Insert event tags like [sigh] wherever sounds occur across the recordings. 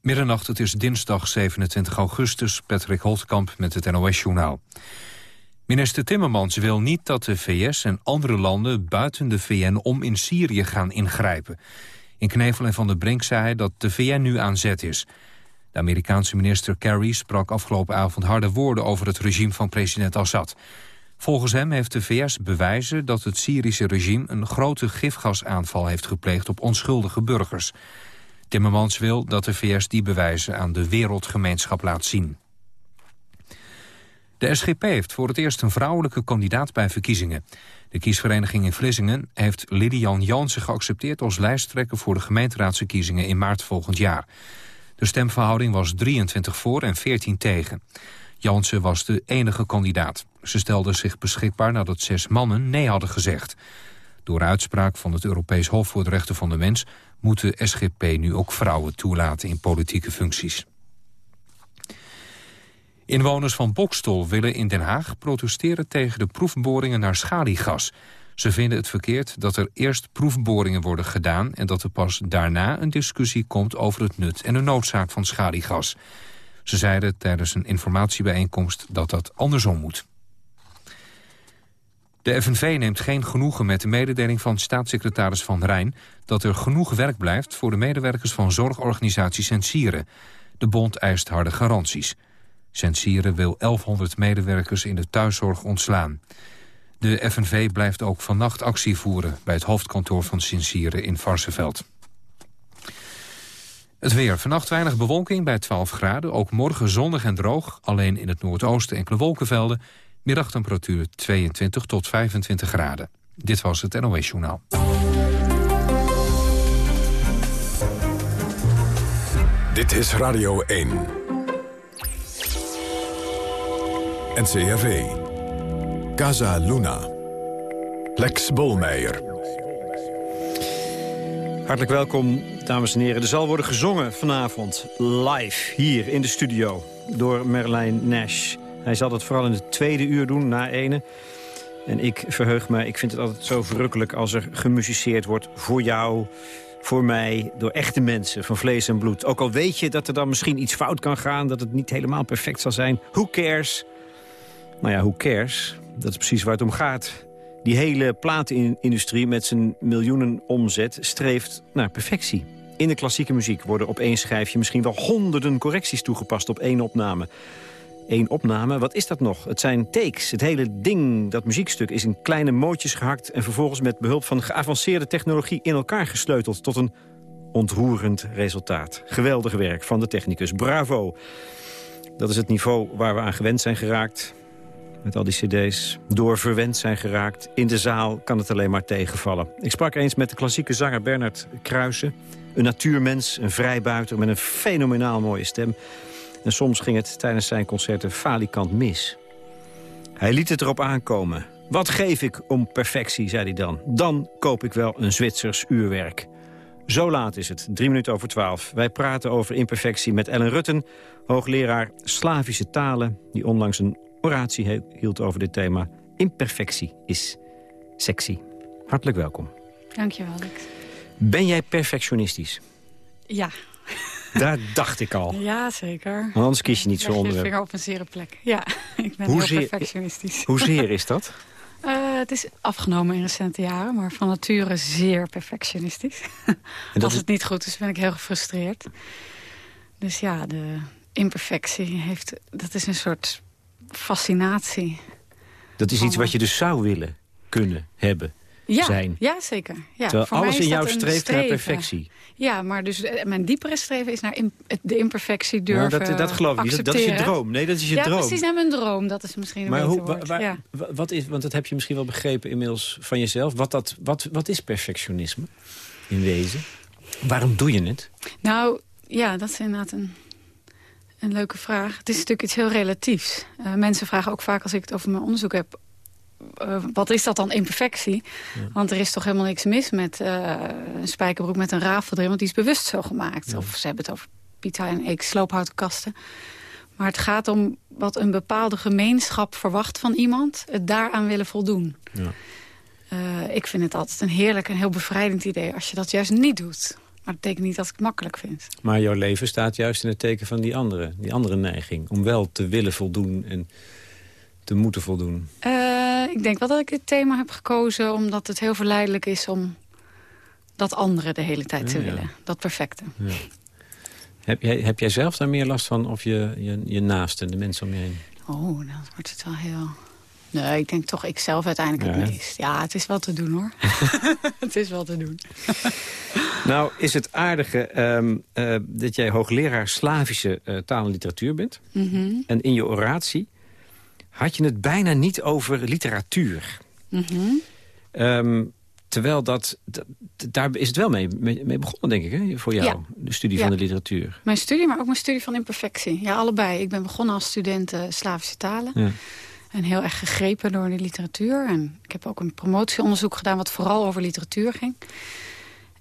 Middernacht, het is dinsdag 27 augustus. Patrick Holtkamp met het NOS-journaal. Minister Timmermans wil niet dat de VS en andere landen buiten de VN om in Syrië gaan ingrijpen. In Knevel en Van der Brink zei hij dat de VN nu aan zet is. De Amerikaanse minister Kerry sprak afgelopen avond harde woorden over het regime van president Assad. Volgens hem heeft de VS bewijzen dat het Syrische regime een grote gifgasaanval heeft gepleegd op onschuldige burgers. Timmermans wil dat de VS die bewijzen aan de wereldgemeenschap laat zien. De SGP heeft voor het eerst een vrouwelijke kandidaat bij verkiezingen. De kiesvereniging in Vlissingen heeft Lydian Jansen geaccepteerd... als lijsttrekker voor de gemeenteraadsverkiezingen in maart volgend jaar. De stemverhouding was 23 voor en 14 tegen. Jansen was de enige kandidaat. Ze stelde zich beschikbaar nadat zes mannen nee hadden gezegd. Door uitspraak van het Europees Hof voor de Rechten van de Mens... moet de SGP nu ook vrouwen toelaten in politieke functies. Inwoners van Bokstol willen in Den Haag protesteren tegen de proefboringen naar schaliegas. Ze vinden het verkeerd dat er eerst proefboringen worden gedaan... en dat er pas daarna een discussie komt over het nut en de noodzaak van schaliegas. Ze zeiden tijdens een informatiebijeenkomst dat dat andersom moet. De FNV neemt geen genoegen met de mededeling van staatssecretaris Van Rijn... dat er genoeg werk blijft voor de medewerkers van zorgorganisatie Sensieren. De bond eist harde garanties. Sensieren wil 1100 medewerkers in de thuiszorg ontslaan. De FNV blijft ook vannacht actie voeren... bij het hoofdkantoor van Sensieren in Varsenveld. Het weer. Vannacht weinig bewolking bij 12 graden. Ook morgen zonnig en droog. Alleen in het noordoosten enkele wolkenvelden. Middagtemperatuur 22 tot 25 graden. Dit was het NOS Journaal. Dit is Radio 1. NCRV. Casa Luna. Lex Bolmeijer. Hartelijk welkom, dames en heren. Er zal worden gezongen vanavond live hier in de studio door Merlijn Nash. Hij zal het vooral in het tweede uur doen, na ene. En ik verheug me, ik vind het altijd zo verrukkelijk als er gemusiceerd wordt voor jou, voor mij, door echte mensen van vlees en bloed. Ook al weet je dat er dan misschien iets fout kan gaan, dat het niet helemaal perfect zal zijn. Who cares? Nou ja, who cares? Dat is precies waar het om gaat. Die hele platenindustrie met zijn miljoenen omzet streeft naar perfectie. In de klassieke muziek worden op één schijfje misschien wel honderden correcties toegepast op één opname. Eén opname, wat is dat nog? Het zijn takes. Het hele ding, dat muziekstuk, is in kleine mootjes gehakt... en vervolgens met behulp van geavanceerde technologie in elkaar gesleuteld... tot een ontroerend resultaat. Geweldig werk van de technicus. Bravo. Dat is het niveau waar we aan gewend zijn geraakt met al die cd's, door verwend zijn geraakt. In de zaal kan het alleen maar tegenvallen. Ik sprak eens met de klassieke zanger Bernard Kruijsen. Een natuurmens, een vrijbuiter met een fenomenaal mooie stem. En soms ging het tijdens zijn concerten falikant mis. Hij liet het erop aankomen. Wat geef ik om perfectie, zei hij dan. Dan koop ik wel een Zwitsers uurwerk. Zo laat is het, drie minuten over twaalf. Wij praten over imperfectie met Ellen Rutten, hoogleraar Slavische talen... die onlangs een oratie hield over dit thema. Imperfectie is sexy. Hartelijk welkom. Dankjewel, Alex. Ben jij perfectionistisch? Ja. Daar dacht ik al. Ja, zeker. Want anders kies je niet zo onder. Je vinger op een zere plek. Ja, [laughs] ik ben heel perfectionistisch. Hoezeer is dat? Uh, [laughs] het is afgenomen in recente jaren, maar van nature zeer perfectionistisch. Als het niet goed is, ben ik heel gefrustreerd. Dus ja, de imperfectie heeft, dat is een soort fascinatie. Dat is iets wat je dus zou willen, kunnen, hebben, ja, zijn. Ja, zeker. Ja, Terwijl alles in jou streeft naar perfectie. Ja, maar dus eh, mijn diepere streven is naar de imperfectie durven dat, dat geloof ik niet. Dat is je droom. Nee, dat is je ja, droom. Ja, precies naar mijn droom. Dat is misschien een maar hoe, waar, ja. wat is, want dat heb je misschien wel begrepen inmiddels van jezelf. Wat, dat, wat, wat is perfectionisme in wezen? Waarom doe je het? Nou, ja, dat is inderdaad een een leuke vraag. Het is natuurlijk iets heel relatiefs. Uh, mensen vragen ook vaak als ik het over mijn onderzoek heb... Uh, wat is dat dan imperfectie? Want er is toch helemaal niks mis met uh, een spijkerbroek met een rafel erin... want die is bewust zo gemaakt. Of ze hebben het over pita en ik sloophouten kasten. Maar het gaat om wat een bepaalde gemeenschap verwacht van iemand... het daaraan willen voldoen. Ja. ik vind het altijd een heerlijk en heel bevrijdend idee... als je dat juist niet doet. Maar dat betekent niet dat ik het makkelijk vind. Maar jouw leven staat juist in het teken van die andere, die andere neiging. Om wel te willen voldoen en te moeten voldoen. Uh, ik denk wel dat ik dit thema heb gekozen omdat het heel verleidelijk is om dat andere de hele tijd te willen. Dat perfecte. Ja. Heb, jij, heb jij zelf daar meer last van of je, je, je naasten, de mensen om je heen? Oh, dan wordt het wel heel... Nee, ik denk toch ik zelf uiteindelijk het meest. Ja, het is wel te doen hoor. [laughs] [laughs] het is wel te doen. nou, is het aardige um, uh, dat jij hoogleraar Slavische uh, taal en literatuur bent. Mm En in je oratie had je het bijna niet over literatuur. Mm um, Terwijl dat, daar is het wel mee, mee, begonnen, denk ik, hè, voor jou, de studie van de literatuur. Mijn studie, maar ook mijn studie van imperfectie. Ja, allebei. Ik ben begonnen als student uh, Slavische talen. Ja. En heel erg gegrepen door de literatuur. En ik heb ook een promotieonderzoek gedaan wat vooral over literatuur ging.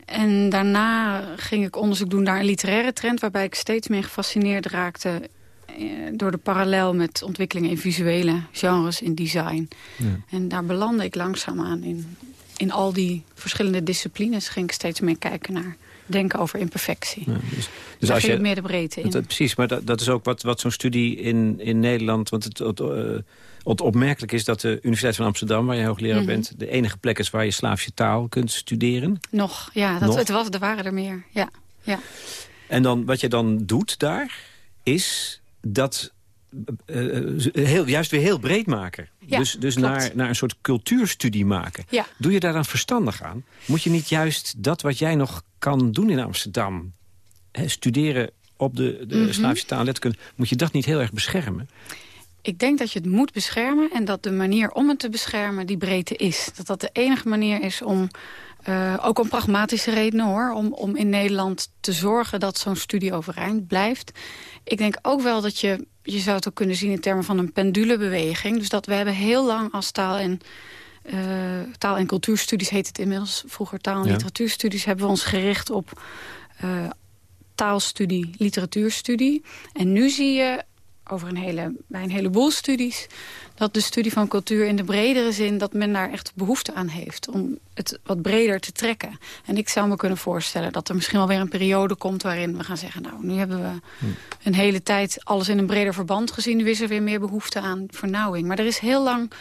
En daarna ging ik onderzoek doen naar een literaire trend... waarbij ik steeds meer gefascineerd raakte eh, door de parallel met ontwikkelingen in visuele genres, in design. Ja. En daar belandde ik langzaamaan in in al die verschillende disciplines ging ik steeds meer kijken naar denken over imperfectie. Ja, dus, dus als je meer de breedte in. precies, maar dat, dat is ook wat, wat zo'n studie in, in Nederland... want het, het, uh, het, opmerkelijk is dat de Universiteit van Amsterdam... waar je hoogleraar mhm. bent, de enige plek is waar je Slavische taal kunt studeren. Nog, ja, dat, Het was, er waren er meer, ja. ja. En dan, wat je dan doet daar, is dat uh, heel, juist weer heel breed maken. dus dus naar, naar een soort cultuurstudie maken. Doe je daar dan verstandig aan? Moet je niet juist dat wat jij nog kan doen in Amsterdam... Hè, studeren op de, de mm Slavische taal en moet je dat niet heel erg beschermen? Ik denk dat je het moet beschermen en dat de manier om het te beschermen die breedte is. Dat dat de enige manier is om, uh, ook om pragmatische redenen hoor... om, om in Nederland te zorgen dat zo'n studie overeind blijft. Ik denk ook wel dat je je zou het ook kunnen zien in termen van een pendulebeweging. Dus dat we hebben heel lang als taal- en, uh, taal- en cultuurstudies... heet het inmiddels, vroeger taal- en literatuurstudies... hebben we ons gericht op uh, taalstudie, literatuurstudie. En nu zie je over een hele, bij een heleboel studies... dat de studie van cultuur in de bredere zin... dat men daar echt behoefte aan heeft om het wat breder te trekken. En ik zou me kunnen voorstellen dat er misschien wel weer een periode komt... waarin we gaan zeggen, nou, nu hebben we hm. een hele tijd... alles in een breder verband gezien. Nu is er weer meer behoefte aan vernauwing. Maar er is heel lang...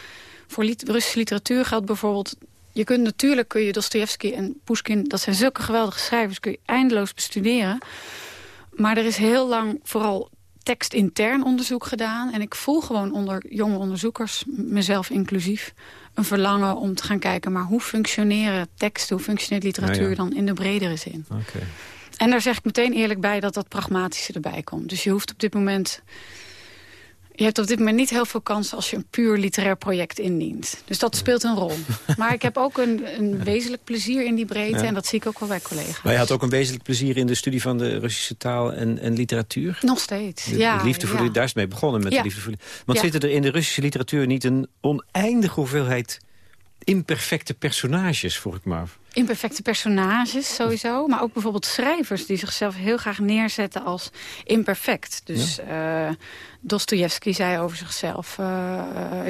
Voor Russische literatuur geldt bijvoorbeeld... Je kunt natuurlijk kun je Dostoevsky en Pushkin... dat zijn zulke geweldige schrijvers, kun je eindeloos bestuderen. Maar er is heel lang vooral tekstintern onderzoek gedaan. En ik voel gewoon onder jonge onderzoekers, mezelf inclusief... een verlangen om te gaan kijken... maar hoe functioneren teksten, hoe functioneert literatuur... dan in de bredere zin. Okay. En daar zeg ik meteen eerlijk bij dat dat pragmatische erbij komt. Dus je hoeft op dit moment je hebt op dit moment niet heel veel kans als je een puur literair project indient. Dus dat speelt een rol. [laughs] Maar ik heb ook een, een wezenlijk plezier in die breedte. En dat zie ik ook wel bij collega's. Maar je had ook een wezenlijk plezier in de studie van de Russische taal en, en literatuur? Nog steeds, ja. De liefde voor, Daar is mee begonnen met de liefde voor... Want zitten er in de Russische literatuur niet een oneindige hoeveelheid imperfecte personages, vroeg ik me af. Imperfecte personages sowieso, maar ook bijvoorbeeld schrijvers... die zichzelf heel graag neerzetten als imperfect. Dus ja. uh, Dostoevsky zei over zichzelf... Uh,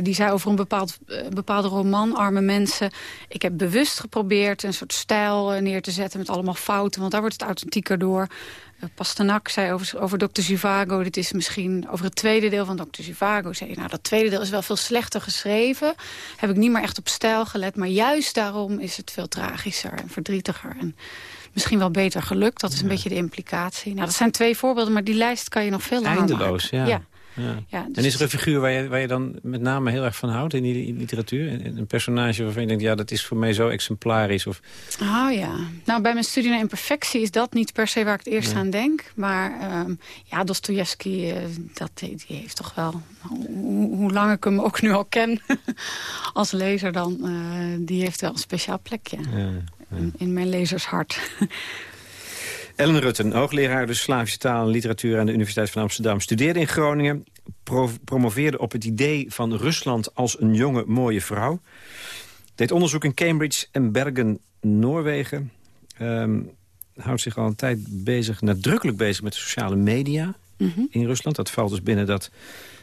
die zei over een bepaald, bepaalde roman, Arme Mensen... ik heb bewust geprobeerd een soort stijl neer te zetten... met allemaal fouten, want daar wordt het authentieker door... Eh, Pasternak zei over, over Dr. Zhivago... dit is misschien over het tweede deel van Dr. Zhivago... zei nou, dat tweede deel is wel veel slechter geschreven. Heb ik niet meer echt op stijl gelet. Maar juist daarom is het veel tragischer en verdrietiger. En misschien wel beter gelukt. Dat is een beetje de implicatie. Nou, dat zijn twee voorbeelden, maar die lijst kan je nog veel langer Eindeloos, ja. ja. Ja. en is dus er een figuur waar je, waar je dan met name heel erg van houdt in die literatuur? Een, een personage waarvan je denkt, ja, dat is voor mij zo exemplarisch? Of... Oh ja. Nou, bij mijn studie naar imperfectie is dat niet per se waar ik het eerst aan denk. Maar um, ja, Dostoevsky, uh, dat, die heeft toch wel... Hoe, hoe lang ik hem ook nu al ken [laughs] als lezer dan... Uh, die heeft wel een speciaal plekje in, in mijn lezershart. [laughs] Ellen Rutten, hoogleraar de Slavische taal en literatuur... aan de Universiteit van Amsterdam. Studeerde in Groningen, promoveerde op het idee van Rusland... als een jonge, mooie vrouw. Deed onderzoek in Cambridge en Bergen, Noorwegen. Um, houdt zich al een tijd bezig, nadrukkelijk bezig met de sociale media mhm. in Rusland. Dat valt dus binnen, dat,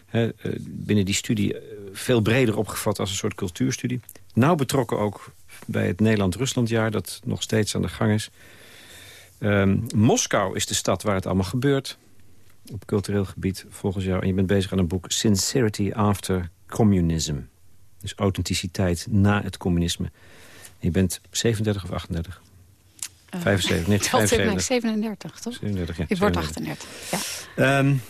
he, eh, binnen die studie eh, veel breder opgevat als een soort cultuurstudie. Nauw betrokken ook bij het Nederland-Ruslandjaar... dat nog steeds aan de gang is. Ehm, Moskou is de stad waar het allemaal gebeurt. Op cultureel gebied, volgens jou. En je bent bezig aan een boek Sincerity After Communism. Dus authenticiteit na het communisme. je bent 37 of 38? Uh, 75, nee, 75. 37, toch? 37, ja. Ik word 38, ja. Um,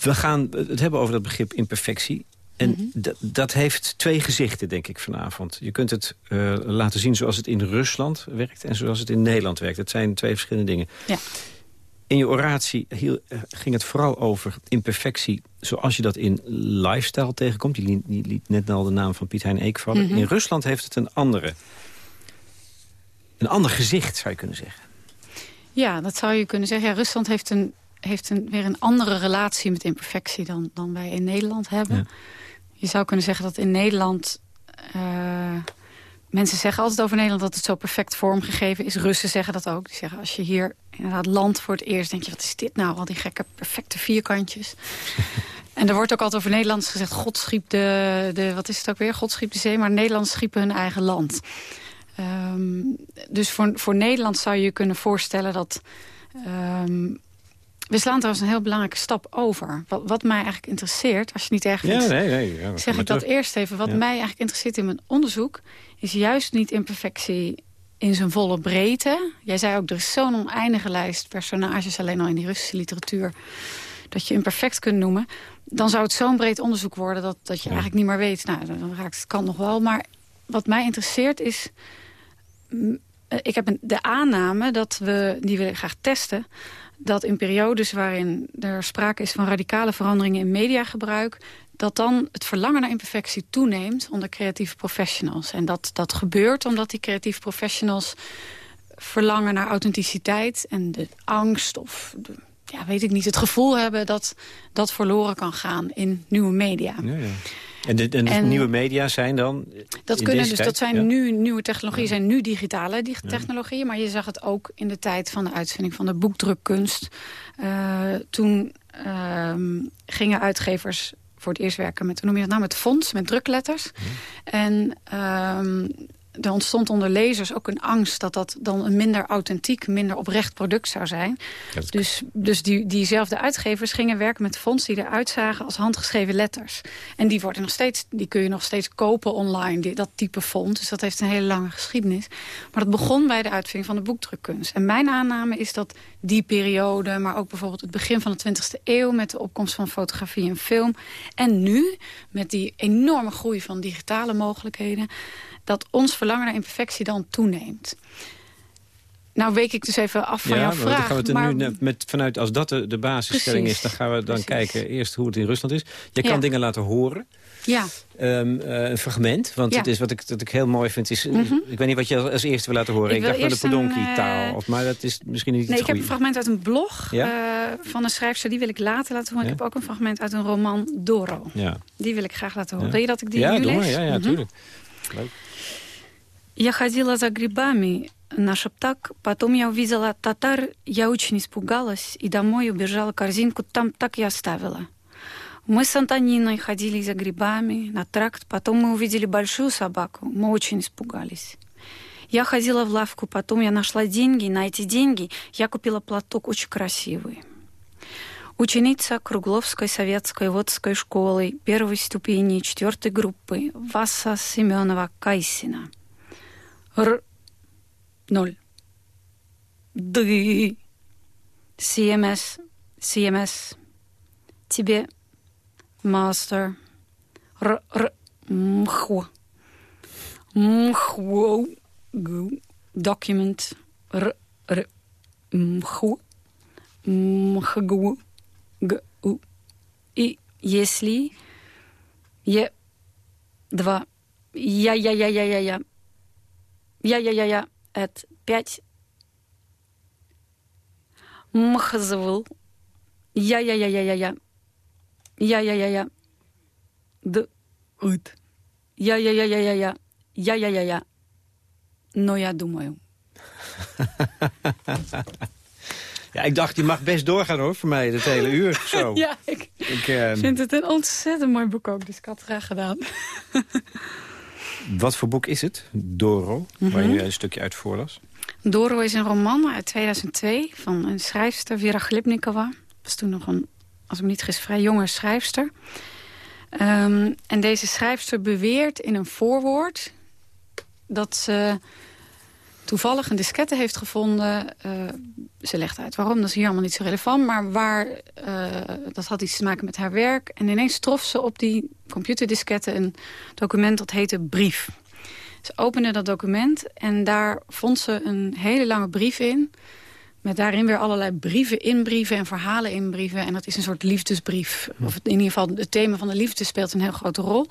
we gaan het hebben over dat begrip imperfectie. En mhm. dat heeft twee gezichten, denk ik, vanavond. Je kunt het uh, laten zien zoals het in Rusland werkt... en zoals het in Nederland werkt. Dat zijn twee verschillende dingen. Ja. In je oratie uh, ging het vooral over imperfectie... zoals je dat in lifestyle tegenkomt. Je liet, je liet net al de naam van Piet Hein Eek vallen. Mhm. In Rusland heeft het een andere... een ander gezicht, zou je kunnen zeggen. Ja, dat zou je kunnen zeggen. Ja, Rusland heeft, een, heeft een, weer een andere relatie met imperfectie... dan, dan wij in Nederland hebben... Ja. Je zou kunnen zeggen dat in Nederland... Uh, mensen zeggen altijd over Nederland dat het zo perfect vormgegeven is. Russen zeggen dat ook. Die zeggen als je hier inderdaad land voor het eerst... denk je, wat is dit nou? Al die gekke perfecte vierkantjes. [laughs] en er wordt ook altijd over Nederlands gezegd... God schiep de, de, wat is het ook weer? God schiep de zee, maar Nederlanders schiepen hun eigen land. Um, dus voor, voor Nederland zou je je kunnen voorstellen dat... Um, we slaan trouwens een heel belangrijke stap over. Wat, wat mij eigenlijk interesseert, als je niet erg vindt... Ja, nee, nee, ja, zeg ik dat eerst even. Wat mij eigenlijk interesseert in mijn onderzoek... is juist niet imperfectie in zijn volle breedte. Jij zei ook, er is zo'n oneindige lijst personages... alleen al in die Russische literatuur... dat je imperfect kunt noemen. Dan zou het zo'n breed onderzoek worden... dat, dat je eigenlijk niet meer weet... nou, dan raakt het kan nog wel. Maar wat mij interesseert is... Eh, ik heb de aanname dat we, die we graag testen dat in periodes waarin er sprake is van radicale veranderingen in mediagebruik... dat dan het verlangen naar imperfectie toeneemt onder creatieve professionals. En dat, dat gebeurt omdat die creatieve professionals verlangen naar authenticiteit... en de angst of de, ja, weet ik niet, het gevoel hebben dat dat verloren kan gaan in nieuwe media. Ja, ja. En de, en nieuwe media zijn dan? Dat kunnen dus, dat zijn nu nieuwe technologieën, zijn nu digitale technologieën. Maar je zag het ook in de tijd van de uitvinding van de boekdrukkunst. Uh, toen uh, gingen uitgevers voor het eerst werken met, hoe noem je dat nou, met fonds, met drukletters. En uh, er ontstond onder lezers ook een angst... dat dat dan een minder authentiek, minder oprecht product zou zijn. Dus, dus die, diezelfde uitgevers gingen werken met fonds... die eruit zagen als handgeschreven letters. En die, worden nog steeds, die kun je nog steeds kopen online, die, dat type font. Dus dat heeft een hele lange geschiedenis. Maar dat begon bij de uitvinding van de boekdrukkunst. En mijn aanname is dat die periode... maar ook bijvoorbeeld het begin van de 20e eeuw... met de opkomst van fotografie en film... en nu, met die enorme groei van digitale mogelijkheden dat ons verlangen naar imperfectie dan toeneemt. Nou week ik dus even af van jouw vraag. Dan gaan we het maar... nu met, vanuit, als dat de, de basisstelling is, dan gaan we dan kijken eerst hoe het in Rusland is. Je kan dingen laten horen. Ja. Um, uh, een fragment, want het is wat ik, wat ik heel mooi vind. Is, mhm. Ik weet niet wat je als eerste wil laten horen. Ik, ik dacht van de Podonki-taal, uh, maar dat is misschien niet Nee, ik heb een fragment uit een blog ja? uh, van een schrijfster. Die wil ik later laten horen. Ja? Ik heb ook een fragment uit een roman, Doro. Ja. Die wil ik graag laten horen. Wil je dat ik die ja, nu lees? Maar, ja, ja, mm -hmm. tuurlijk. Я ходила за грибами на шептак, потом я увидела татар, я очень испугалась и домой убежала корзинку, там так и оставила. Мы с Антониной ходили за грибами на тракт, потом мы увидели большую собаку, мы очень испугались. Я ходила в лавку, потом я нашла деньги, на эти деньги я купила платок очень красивый. Ученица Кругловской советской водской школы первой ступени четвертой группы Васа Семенова Кайсина – Р. Ноль. Ды. CMS. CMS. Тебе. Master. Р. Р. Мху. Мху. Document. Р. Р. Мху. Мхгу г, у. И если е два я я я я я я я я я я это пять мхзвыл я я я я я я я я я я д ут я я я я я я я я я я но я думаю Ja, ik dacht, die mag best doorgaan hoor, voor mij, het hele uur. Zo. [laughs] ja, ik, ik uh... vind het een ontzettend mooi boek ook, dus ik had het graag gedaan. [laughs] Wat voor boek is het? Doro, waar je een stukje uit voorlas. Doro is een roman uit 2002 van een schrijfster, Vera Glibnikova. was toen nog een, als ik me niet vergis, vrij jonge schrijfster. Ehm, en deze schrijfster beweert in een voorwoord dat ze toevallig een diskette heeft gevonden. Uh, ze legt uit waarom, dat is hier allemaal niet zo relevant. Maar waar, uh, dat had iets te maken met haar werk. En ineens trof ze op die computerdiskette een document dat heette Brief. Ze opende dat document en daar vond ze een hele lange brief in... Met daarin weer allerlei brieven in brieven en verhalen in brieven. En dat is een soort liefdesbrief. Of in ieder geval het thema van de liefde speelt een heel grote rol.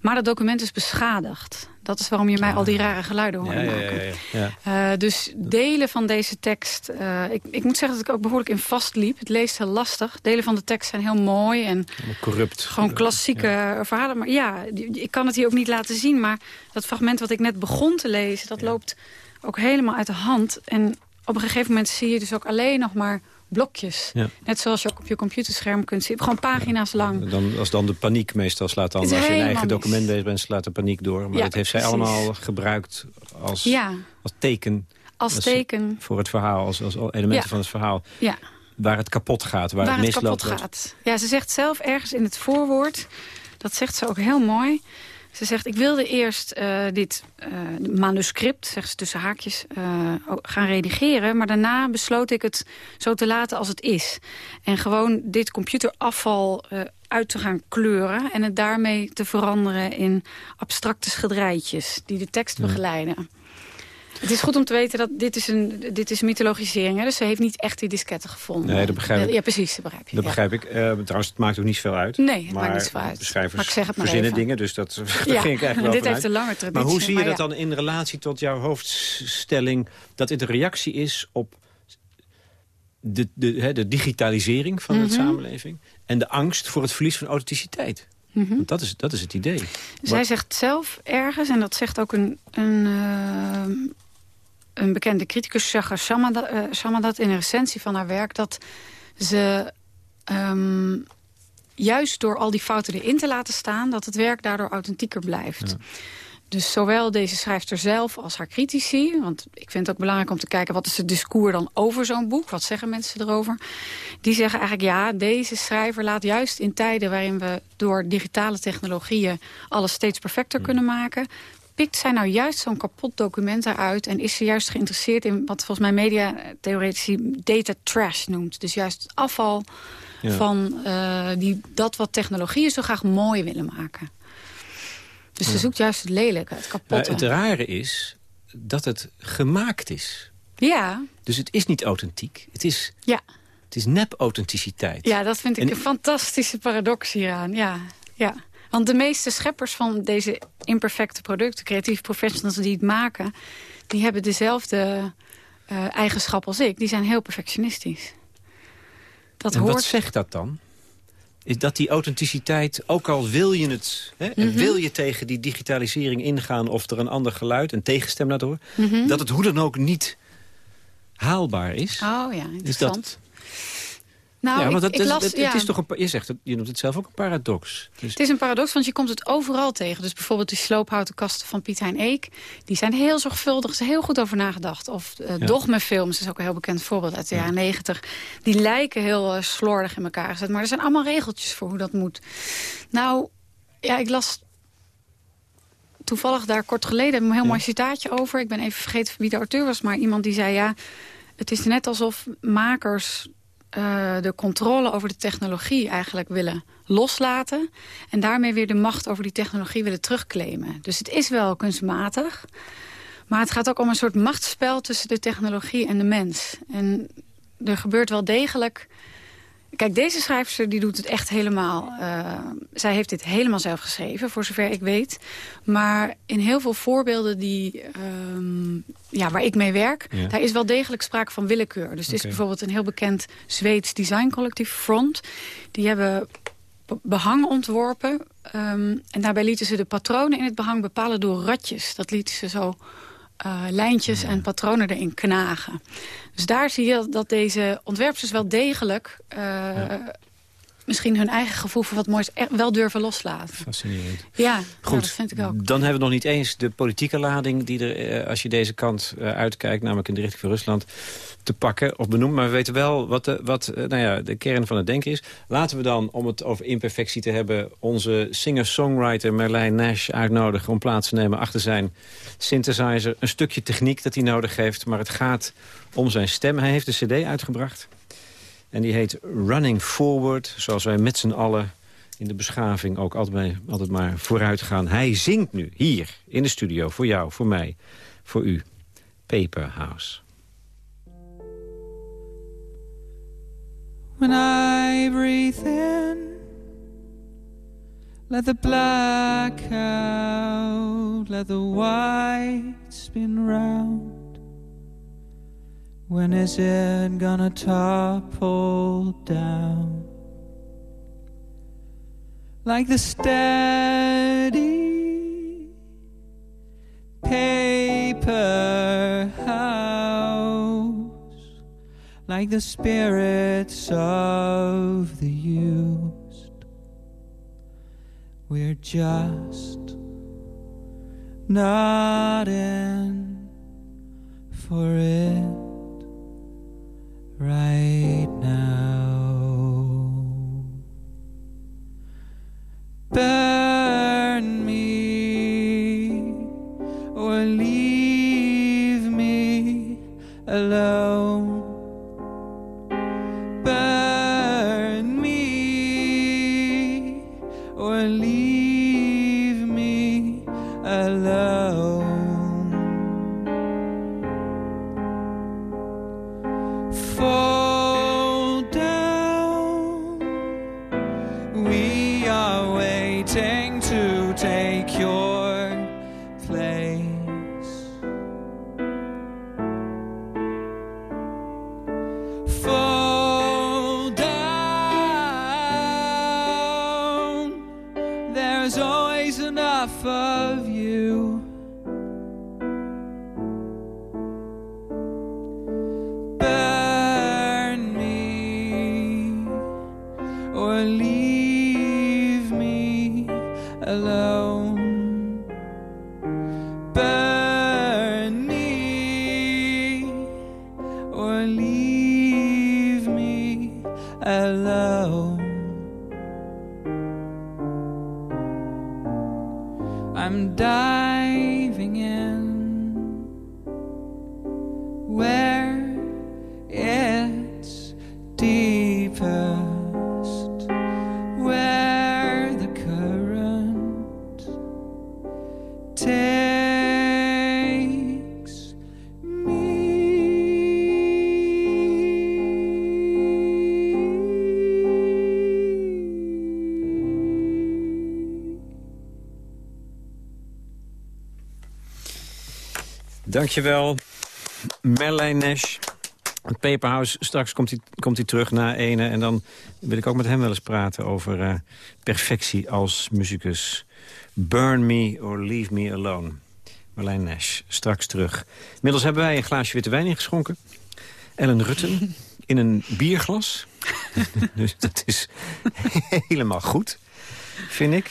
Maar dat document is beschadigd. Dat is waarom je mij al die rare geluiden hoorde ja, maken. Ja, ja, uh, dus delen van deze tekst... Uh, ik, ik moet zeggen dat ik ook behoorlijk in vastliep. Het leest heel lastig. Delen van de tekst zijn heel mooi. En corrupt. Gewoon klassieke verhalen. Maar ja, ik kan het hier ook niet laten zien. Maar dat fragment wat ik net begon te lezen... dat loopt ook helemaal uit de hand. En op een gegeven moment zie je dus ook alleen nog maar blokjes. Ja. Net zoals je ook op je computerscherm kunt zien. Gewoon pagina's lang. Dan, als dan de paniek meestal slaat dan, als je een eigen document bezig bent, slaat de paniek door. Maar dat heeft zij allemaal gebruikt als, als teken. Als teken. Voor het verhaal, als, als elementen van het verhaal. Ja. Waar het kapot gaat, waar, waar het misloopt. Waar het kapot gaat. Ja, ze zegt zelf ergens in het voorwoord, dat zegt ze ook heel mooi... Ze zegt, ik wilde eerst uh, dit uh, manuscript, zegt ze tussen haakjes, uh, gaan redigeren. Maar daarna besloot ik het zo te laten als het is. En gewoon dit computerafval uit te gaan kleuren... en het daarmee te veranderen in abstracte schilderijtjes... die de tekst begeleiden. Het is goed om te weten dat dit is een dit is mythologisering. Hè? Dus ze heeft niet echt die disketten gevonden. Nee, dat begrijp ik. Ja, precies, dat begrijp je. Dat begrijp ik. Uh, trouwens, het maakt ook niet veel uit. Nee, het maakt niet veel uit. Beschrijvers maar ik zeg het maar verzinnen dingen, dus dat, [laughs] dat ging ik eigenlijk wel Dit heeft een lange traditie. Maar hoe zie je dat dan in relatie tot jouw hoofdstelling... dat het een reactie is op de, de, de digitalisering van de mhm. samenleving... en de angst voor het verlies van authenticiteit? Mm dat, is, dat is het idee. Zij zegt zelf ergens, en dat zegt ook een, een, uh, een bekende criticus, Shachar Shamadat, uh, in een recensie van haar werk... dat ze um, juist door al die fouten erin te laten staan... dat het werk daardoor authentieker blijft. Dus zowel deze schrijfster zelf als haar critici... want ik vind het ook belangrijk om te kijken... wat is het discours dan over zo'n boek? Wat zeggen mensen erover? Die zeggen eigenlijk, ja, deze schrijver laat juist in tijden... waarin we door digitale technologieën alles steeds perfecter kunnen maken pikt zij nou juist zo'n kapot document eruit... en is ze juist geïnteresseerd in wat volgens mij mediatheoretici data trash noemt. Dus juist het afval van uh, die, dat wat technologieën zo graag mooi willen maken. Dus ze zoekt juist het lelijke, het kapotte. het rare is dat het gemaakt is. Ja. Dus het is niet authentiek. Het is, ja. het is nep-authenticiteit. Ja, dat vind ik een fantastische paradox hieraan. Ja, ja. Want de meeste scheppers van deze imperfecte producten... creatieve professionals die het maken... die hebben dezelfde uh, eigenschap als ik. Die zijn heel perfectionistisch. Dat en hoort... wat zegt dat dan? Is dat die authenticiteit, ook al wil je het... Hè, en mhm. wil je tegen die digitalisering ingaan... of er een ander geluid, een tegenstem naar door... Mhm. dat het hoe dan ook niet haalbaar is. Oh ja, interessant. Is dat, nou, ja, dat, ik, las, het, het, is toch een, je zegt, je noemt het zelf ook een paradox. Dus... Het is een paradox, want je komt het overal tegen. Dus bijvoorbeeld die sloophouten kasten van Piet Hein Eek. Die zijn heel zorgvuldig, er is heel goed over nagedacht. Of uh, ja. dogmefilms is ook een heel bekend voorbeeld uit de jaren negentig. Die lijken heel uh, slordig in elkaar gezet. Maar er zijn allemaal regeltjes voor hoe dat moet. Nou, ja, ik las toevallig daar kort geleden een heel mooi citaatje over. Ik ben even vergeten wie de auteur was, maar iemand die zei... ja, het is net alsof makers uh, de controle over de technologie eigenlijk willen loslaten. En daarmee weer de macht over die technologie willen terugclaimen. Dus het is wel kunstmatig. Maar het gaat ook om een soort machtsspel tussen de technologie en de mens. En er gebeurt wel degelijk Kijk, deze schrijfster die doet het echt helemaal... Uh, zij heeft dit helemaal zelf geschreven, voor zover ik weet. Maar in heel veel voorbeelden die, um, ja, waar ik mee werk... daar is wel degelijk sprake van willekeur. Dus het is bijvoorbeeld een heel bekend Zweeds designcollectief, Front. Die hebben behang ontworpen. Um, en daarbij lieten ze de patronen in het behang bepalen door ratjes. Dat lieten ze zo uh, lijntjes en patronen erin knagen. Dus daar zie je dat deze ontwerpers wel degelijk uh, misschien hun eigen gevoel voor wat moois wel durven loslaten. Fascinerend. Ja, Goed, dat vind ik ook. Dan hebben we nog niet eens de politieke lading die er, eh, als je deze kant eh, uitkijkt, namelijk in de richting van Rusland, te pakken of benoemen. Maar we weten wel wat, de, wat eh, nou ja, de kern van het denken is. Laten we dan, om het over imperfectie te hebben, onze singer-songwriter Merlijn Nash uitnodigen om plaats te nemen achter zijn synthesizer. Een stukje techniek dat hij nodig heeft, maar het gaat om zijn stem. Hij heeft een cd uitgebracht. En die heet Running Forward, zoals wij met z'n allen in de beschaving ook altijd, altijd maar vooruit gaan. Hij zingt nu, hier, in de studio, voor jou, voor mij, voor u. Paper House. When I breathe in Let the black out Let the white spin round When is it gonna topple down? Like the steady paper house, like the spirits of the used. We're just not in for it right now. alone. I'm dying. Dankjewel, Merlijn Nash. Het Paperhouse, straks komt hij, komt hij terug na ene. En dan wil ik ook met hem wel eens praten over uh, perfectie als muzikus. Burn me or leave me alone. Merlijn Nash, straks terug. Inmiddels hebben wij een glaasje witte wijn ingeschonken. Ellen Rutten [laughs] in een bierglas. [laughs] dus dat is [laughs] helemaal goed, vind ik.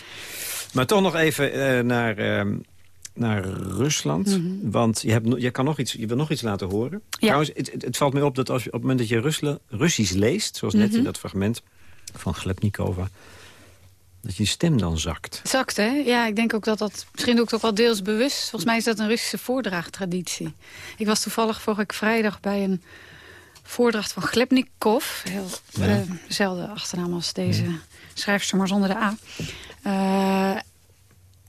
Maar toch nog even uh, naar... Uh, naar Rusland. Mhm. Want je, hebt, je, kan nog iets, je wil nog iets laten horen. Ja. Trouwens, het, het, valt me op dat als je, op het moment dat je Russisch leest... zoals net in mhm. dat fragment van Glebnikova... dat je stem dan zakt. Zakt, hè? Ja, ik denk ook dat dat... Misschien doe ik het ook wel deels bewust. Volgens mij is dat een Russische voordraagtraditie. Ik was toevallig vorige vrijdag bij een voordracht van Glebnikov. Heel, ja. uh, dezelfde achternaam als deze ja. schrijfster, maar zonder de A. Uh,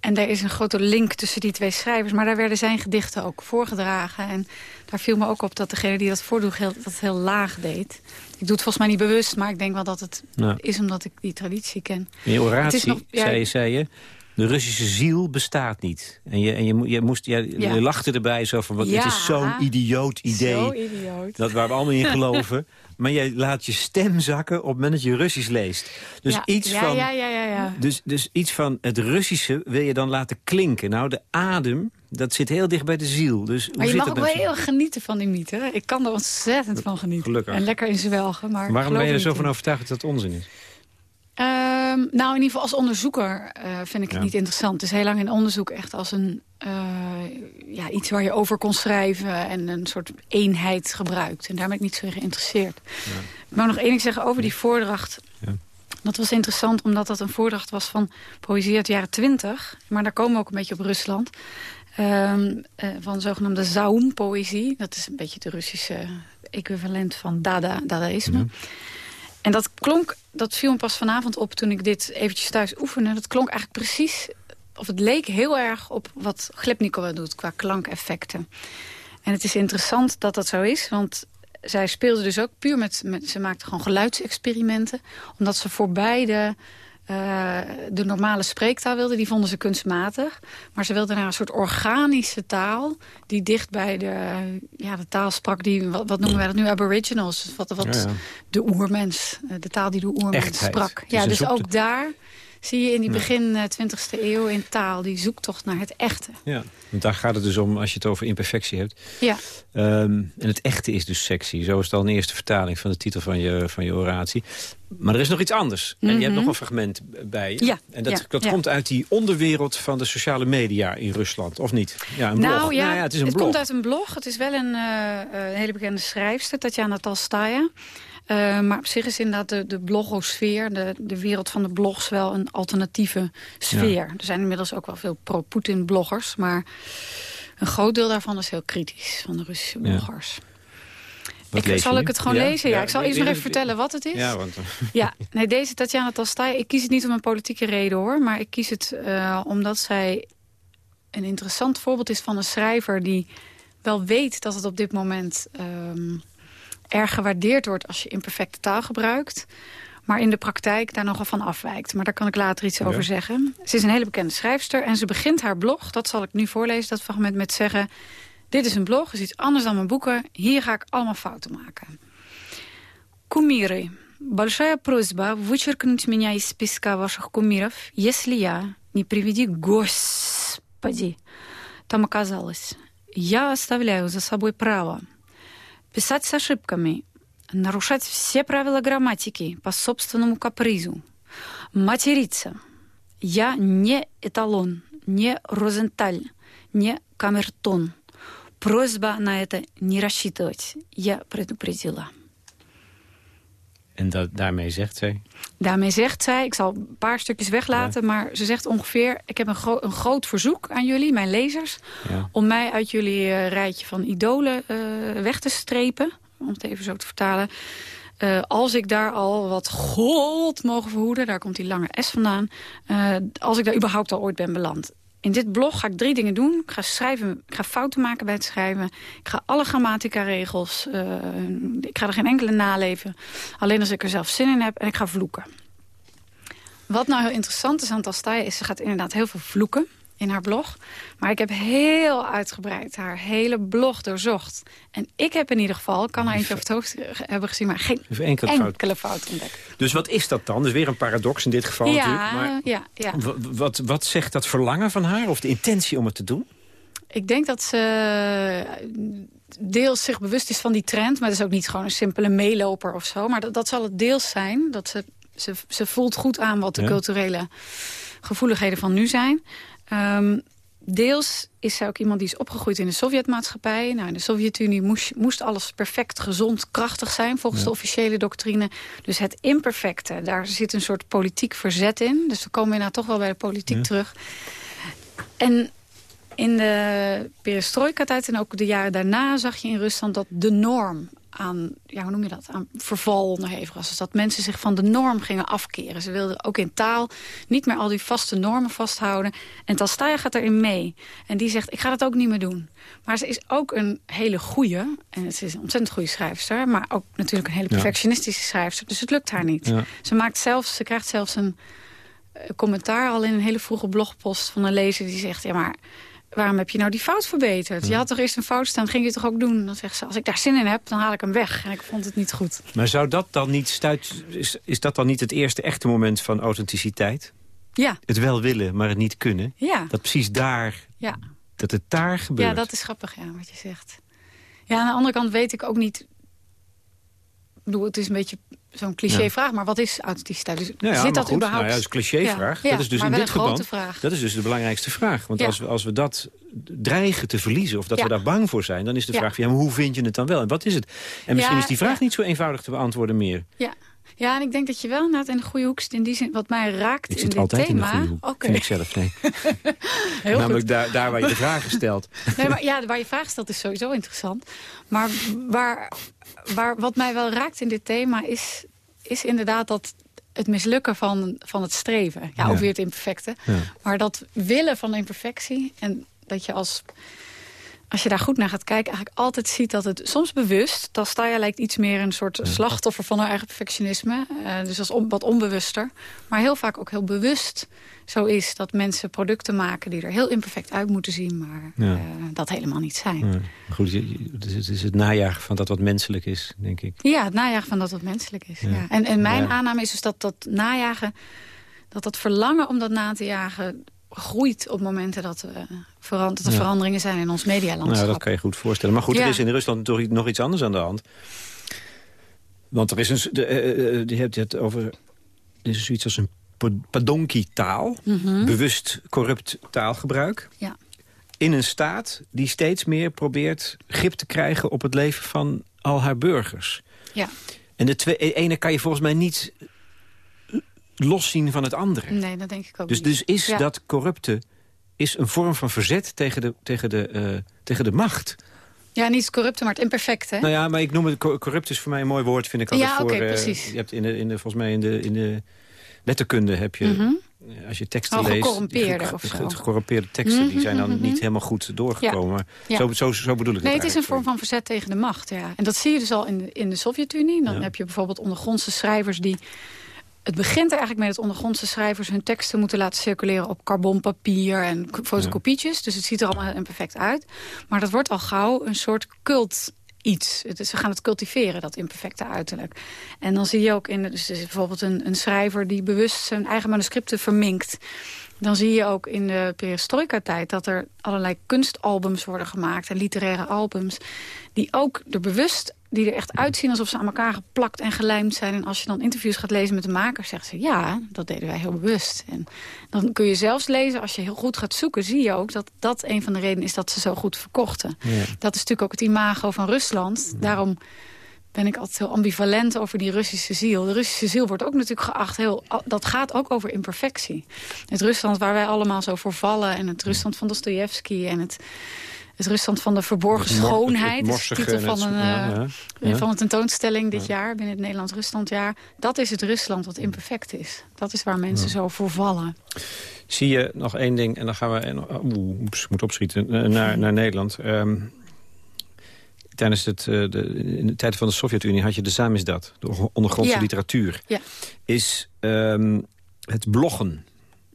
en er is een grote link tussen die twee schrijvers. Maar daar werden zijn gedichten ook voorgedragen. En daar viel me ook op dat degene die dat voordroeg heel, dat heel laag deed. Ik doe het volgens mij niet bewust, maar ik denk wel dat het is omdat ik die traditie ken. In je oratie, nog, ja, zei, zei je, de Russische ziel bestaat niet. En je, en je, je, moest, je, je lachte erbij zo van, wat, het is zo'n idioot idee. Zo idioot. Dat waar we allemaal in [laughs] geloven. Maar jij laat je stem zakken op het moment dat je Russisch leest. Dus, iets, van, ja, ja, ja, Dus, dus iets van het Russische wil je dan laten klinken. Nou, de adem, dat zit heel dicht bij de ziel. Dus maar je mag ook wel heel genieten van die mythe. Ik kan er ontzettend van genieten. Gelukkig. En lekker in zwelgen. Maar Waarom ben je er zo van overtuigd dat het onzin is? Ehm, nou, in ieder geval als onderzoeker uh, vind ik het niet interessant. Het is heel lang in onderzoek echt als een, uh, ja, iets waar je over kon schrijven... en een soort eenheid gebruikt. En daar ben ik niet zo geïnteresseerd. Ja. Ik wou nog één ding zeggen over die voordracht. Ja. Dat was interessant omdat dat een voordracht was van poëzie uit de jaren twintig. Maar daar komen we ook een beetje op Rusland. Um, uh, van zogenaamde Zaum-poëzie. Dat is een beetje de Russische equivalent van Dada, Dadaïsme. En dat klonk, dat viel me pas vanavond op toen ik dit eventjes thuis oefende. Dat klonk eigenlijk precies, of het leek heel erg op wat Glepnikova doet qua klankeffecten. En het is interessant dat dat zo is, want zij speelde dus ook puur met, met ze maakte gewoon geluidsexperimenten. Omdat ze voorbij de uh, de normale spreektaal wilde. Die vonden ze kunstmatig. Maar ze wilden naar een soort organische taal... die dicht bij de, ja, de taal sprak die... Wat, wat noemen wij dat nu? Aboriginals. Wat, wat de oermens. Eh, de taal die de oermens sprak. Ja, dus ook daar zie je in die begin 20e eh, eeuw in taal die zoektocht naar het echte. Ja, want daar gaat het dus om als je het over imperfectie hebt. Ja. Um, en het echte is dus sexy. Zo is het al een eerste vertaling van de titel van je, van je oratie. Maar er is nog iets anders. En je hebt mhm. nog een fragment bij je. Ja, en dat, dat komt uit die onderwereld van de sociale media in Rusland, of niet? Ja, een nou, blog. Ja, nou ja, het is een het blog. komt uit een blog. Het is wel een, uh, een hele bekende schrijfster, Tatjana Talstaya. Uh, maar op zich is inderdaad de, de blogosfeer, de, de wereld van de blogs... wel een alternatieve sfeer. Er zijn inmiddels ook wel veel pro-Poetin-bloggers... maar een groot deel daarvan is heel kritisch, van de Russische bloggers. Ik, zal ik het gewoon lezen? Ja, ik zal eerst nog even vertellen wat het is. Ja, want... ja [laughs] nee, deze Tatjana Tolstij, ik kies het niet om een politieke reden hoor... maar ik kies het uh, omdat zij een interessant voorbeeld is van een schrijver... die wel weet dat het op dit moment... Um, erg gewaardeerd wordt als je imperfecte taal gebruikt. Maar in de praktijk daar nogal van afwijkt. Maar daar kan ik later iets over zeggen. Ze is een hele bekende schrijfster en ze begint haar blog. Dat zal ik nu voorlezen, dat fragment met zeggen... Dit is een blog, is iets anders dan mijn boeken. Hier ga ik allemaal fouten maken. Кумиры. Большая просьба вычеркнуть меня из списка ваших кумиров, если я, не приведи Господи, там оказалось. Я оставляю за собой право Писать с ошибками, нарушать все правила грамматики по собственному капризу, материться. Я не эталон, не Розенталь, не камертон. Просьба на это не рассчитывать. Я предупредила. En dat, daarmee zegt zij? Daarmee zegt zij, ik zal een paar stukjes weglaten... maar ze zegt ongeveer, ik heb een, gro een groot verzoek aan jullie, mijn lezers... Ja. om mij uit jullie uh, rijtje van idolen uh, weg te strepen. Om het even zo te vertalen. Uh, als ik daar al wat God mogen verhoeden, daar komt die lange S vandaan... als ik daar überhaupt al ooit ben beland in dit blog ga ik drie dingen doen. Ik ga, schrijven, ik ga fouten maken bij het schrijven. Ik ga alle grammatica-regels... Uh, ik ga er geen enkele naleven. Alleen als ik er zelf zin in heb. En ik ga vloeken. Wat nou heel interessant is aan Tastaya is... ze gaat inderdaad heel veel vloeken in haar blog. Maar ik heb heel uitgebreid haar hele blog doorzocht. En ik heb in ieder geval, kan haar eentje op het hoofd hebben gezien... maar geen enkele, enkele fout. ontdekt. Dus wat is dat dan? Dus weer een paradox in dit geval ja, natuurlijk. Maar ja, ja. Wat, wat zegt dat verlangen van haar? Of de intentie om het te doen? Ik denk dat ze deels zich bewust is van die trend. Maar het is ook niet gewoon een simpele meeloper of zo. Maar dat, dat zal het deels zijn. Dat ze, ze, ze voelt goed aan wat de culturele gevoeligheden van nu zijn. Um, deels is zij ook iemand die is opgegroeid in de Sovjetmaatschappij. Nou, in de Sovjet-Unie moest, moest, alles perfect, gezond, krachtig zijn... volgens de officiële doctrine. Dus het imperfecte, daar zit een soort politiek verzet in. Dus we komen nou toch wel bij de politiek terug. En in de perestroika-tijd en ook de jaren daarna zag je in Rusland... dat de norm aan, ja, hoe noem je dat, aan verval onderhevig was. Dus dat mensen zich van de norm gingen afkeren. Ze wilden ook in taal niet meer al die vaste normen vasthouden. En Talstaya gaat erin mee. En die zegt, ik ga dat ook niet meer doen. Maar ze is ook een hele goede, en het is een ontzettend goede schrijfster... maar ook natuurlijk een hele perfectionistische schrijfster. Dus het lukt haar niet. Ze, maakt zelfs, ze krijgt zelfs een uh, commentaar al in een hele vroege blogpost van een lezer... die zegt, ja maar waarom heb je nou die fout verbeterd? Je had toch eerst een fout staan, ging je toch ook doen? Dan zegt ze, als ik daar zin in heb, dan haal ik hem weg. En ik vond het niet goed. Maar zou dat dan niet stuit, is, is dat dan niet het eerste echte moment van authenticiteit? Ja. Het wel willen, maar het niet kunnen? Ja. Dat precies daar, ja. dat het daar gebeurt? Ja, dat is grappig, ja, wat je zegt. Ja, aan de andere kant weet ik ook niet... Ik bedoel, het is een beetje zo'n clichévraag, maar wat is authenticiteit? Dus Nou ja, zit dat goed, überhaupt... Nou ja, dat is een clichévraag. Ja, dat is dus in dit verband. vraag. Dat is dus de belangrijkste vraag. Want Ja. als, we, als we dat dreigen te verliezen, of dat Ja. we daar bang voor zijn... dan is de Ja. vraag, van, ja, maar hoe vind je het dan wel? En wat is het? En misschien Ja, is die vraag ja. niet zo eenvoudig te beantwoorden meer. Ja. Ja, en ik denk dat je wel inderdaad in de goede hoek zit. In die zin, wat mij raakt Ik in dit altijd thema... in de goede vind ik zelf. Nee. [laughs] heel Namelijk goed. daar, daar waar je de vragen stelt. [laughs] Nee, maar ja, waar je vraag stelt is sowieso interessant. Maar waar, waar, wat mij wel raakt in dit thema is, is inderdaad dat het mislukken van, van het streven. Ja, Ja. ook weer het imperfecte. Ja. Maar dat willen van de imperfectie en dat je als... Als je daar goed naar gaat kijken, eigenlijk altijd ziet dat het soms bewust... Tastaya lijkt iets meer een soort slachtoffer van haar eigen perfectionisme. eh, dus dat is on- wat onbewuster. Maar heel vaak ook heel bewust zo is dat mensen producten maken... die er heel imperfect uit moeten zien, maar Ja. eh, dat helemaal niet zijn. Ja. Goed, het is- het najagen van dat wat menselijk is, denk ik. Ja, het najagen van dat wat menselijk is. Ja. En, en mijn aanname is dus dat dat najagen... dat dat verlangen om dat na te jagen groeit op momenten dat, we dat er Ja. veranderingen zijn in ons medialandschap. Nou, dat kan je goed voorstellen. Maar goed, er is in Rusland toch nog iets anders aan de hand. Want er is een... De, eh, eh, je hebt het over... Er is zoiets als een pa- padonki-taal. Bewust corrupt taalgebruik. Mhm. Ja. In een staat die steeds meer probeert grip te krijgen... op het leven van al haar burgers. Ja. En de twee, e- ene kan je volgens mij niet loszien van het andere. Nee, dat denk ik ook Dus, niet. dus is Ja. dat corrupte is een vorm van verzet tegen de, tegen de, eh, tegen de macht. Ja, niet het corrupte, maar het imperfecte. Nou ja, maar ik noem het co- corrupt is voor mij een mooi woord, vind ik altijd Ja, voor. oké, eh, precies. je hebt in de, in de, volgens mij in de, in de letterkunde heb je, Mhm. eh, als je teksten Oh, leest, gecorrumpeerde ge- of ge- zo. gecorrumpeerde teksten, die Mhm, zijn dan mhm, niet helemaal goed doorgekomen. Ja. Zo, zo, zo bedoel ik Nee, het het is een vorm van verzet tegen de macht. Ja. En dat zie je dus al in de, in de Sovjet-Unie. Dan Ja. heb je bijvoorbeeld ondergrondse schrijvers die... Het begint er eigenlijk mee dat ondergrondse schrijvers hun teksten moeten laten circuleren op carbonpapier en fotocopietjes. Dus het ziet er allemaal heel imperfect uit. Maar dat wordt al gauw een soort cult iets. Het ze gaan het cultiveren, dat imperfecte uiterlijk. En dan zie je ook in, dus bijvoorbeeld een, een schrijver die bewust zijn eigen manuscripten verminkt. Dan zie je ook in de perestroika-tijd dat er allerlei kunstalbums worden gemaakt en literaire albums. Die ook er bewust, die er echt uitzien alsof ze aan elkaar geplakt en gelijmd zijn. En als je dan interviews gaat lezen met de makers, zeggen ze ja, dat deden wij heel bewust. En dan kun je zelfs lezen, als je heel goed gaat zoeken, zie je ook dat dat een van de redenen is dat ze zo goed verkochten. Ja. Dat is natuurlijk ook het imago van Rusland. Daarom ben ik altijd heel ambivalent over die Russische ziel. De Russische ziel wordt ook natuurlijk geacht heel... Dat gaat ook over imperfectie. Het Rusland waar wij allemaal zo voor vallen... en het Rusland van Dostoevsky en het, het Rusland van de verborgen Het mor- het- het schoonheid... titel van een, ja, eh, ja, van een tentoonstelling dit jaar... binnen het Nederlands-Ruslandjaar. Dat is het Rusland wat imperfect is. Dat is waar mensen zo voor vallen. Zie je nog één ding, en dan gaan we... Oeh, oeps, moet opschieten, eh, naar, [laughs] naar Nederland. Ehm, tijdens het, eh, de, in de tijd van de Sovjet-Unie had je de samizdat, de ondergrondse Ja. literatuur. Ja. Is ehm, het bloggen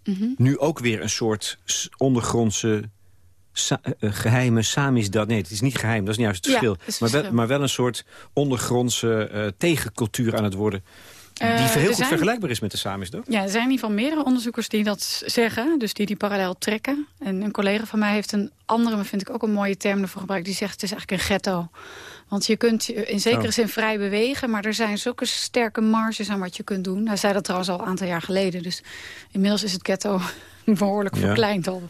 Mhm. nu ook weer een soort ondergrondse sa- eh, geheime samizdat? Nee, het is niet geheim, dat is niet juist het verschil. het maar, wel, maar wel een soort ondergrondse eh, tegencultuur aan het worden... die Eh, heel goed vergelijkbaar is met de samizdat. Ja, er zijn in ieder geval meerdere onderzoekers die dat zeggen. Dus die die parallel trekken. En een collega van mij heeft een andere, maar vind ik ook een mooie term ervoor gebruikt. Die zegt het is eigenlijk een ghetto. Want je kunt je in zekere Oh. zin vrij bewegen. Maar er zijn zulke sterke marges aan wat je kunt doen. Hij zei dat trouwens al een aantal jaar geleden. Dus inmiddels is het ghetto [laughs] behoorlijk Ja. verkleind al,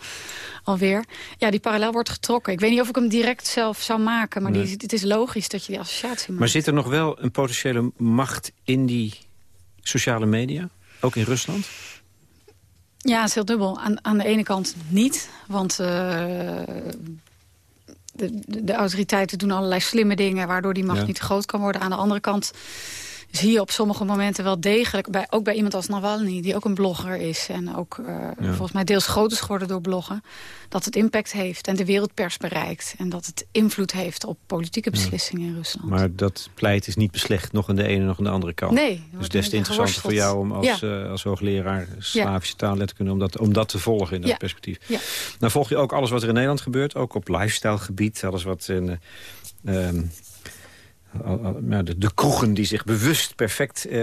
alweer. Ja, die parallel wordt getrokken. Ik weet niet of ik hem direct zelf zou maken. Maar Nee. die, het is logisch dat je die associatie maakt. Maar zit er nog wel een potentiële macht in die sociale media? Ook in Rusland? Ja, het is heel dubbel. Aan, aan de ene kant niet, want uh, de, de, de, autoriteiten doen allerlei slimme dingen... waardoor die macht Ja. niet groot kan worden. Aan de andere kant zie je op sommige momenten wel degelijk... Bij, ook bij iemand als Navalny, die ook een blogger is... en ook uh, volgens mij deels groot is geworden door bloggen... dat het impact heeft en de wereldpers bereikt... en dat het invloed heeft op politieke beslissingen ja. in Rusland. Maar dat pleit is niet beslecht, nog aan de ene, nog aan de andere kant. Nee. Dus des te interessanter voor jou om als, ja. uh, als hoogleraar Slavische taalletterkunde... Om dat, om dat te volgen in dat perspectief. Ja. Dan volg je ook alles wat er in Nederland gebeurt. Ook op lifestylegebied. Alles wat in... Uh, um, de, de, kroegen die zich bewust perfect uh,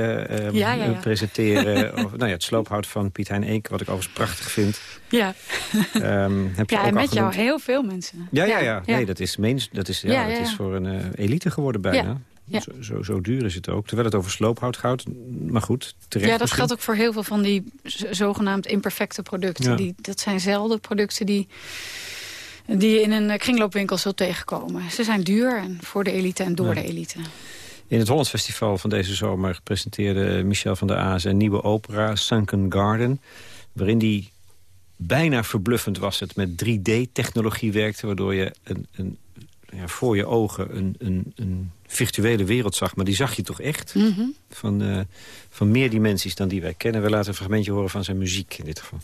ja, ja, ja. presenteren. [laughs] of, nou ja, het sloophout van Piet Hein Eek, wat ik overigens prachtig vind. Ja, um, heb je ja ook en met genoemd. jou heel veel mensen. Ja, ja, ja. Nee, dat is, meens, dat is, ja, dat is voor een uh, elite geworden bijna. Ja. Zo, zo, zo duur is het ook. Terwijl het over sloophout gaat. Maar goed, terecht Ja, dat misschien. geldt ook voor heel veel van die zogenaamd imperfecte producten. Ja. Die, dat zijn zelden producten die, die je in een eh, kringloopwinkel zult tegenkomen. Ze zijn duur en voor de elite en door Ja. de elite. In het Hollands Festival van deze zomer presenteerde Michel van der A zijn nieuwe opera Sunken Garden. Waarin die bijna verbluffend was het met 3D-technologie werkte. Waardoor je een, een, ja, voor je ogen een, een, een virtuele wereld zag. Maar die zag je toch echt? Mhm. Van, eh, van meer dimensies dan die wij kennen. We laten een fragmentje horen van zijn muziek in dit geval.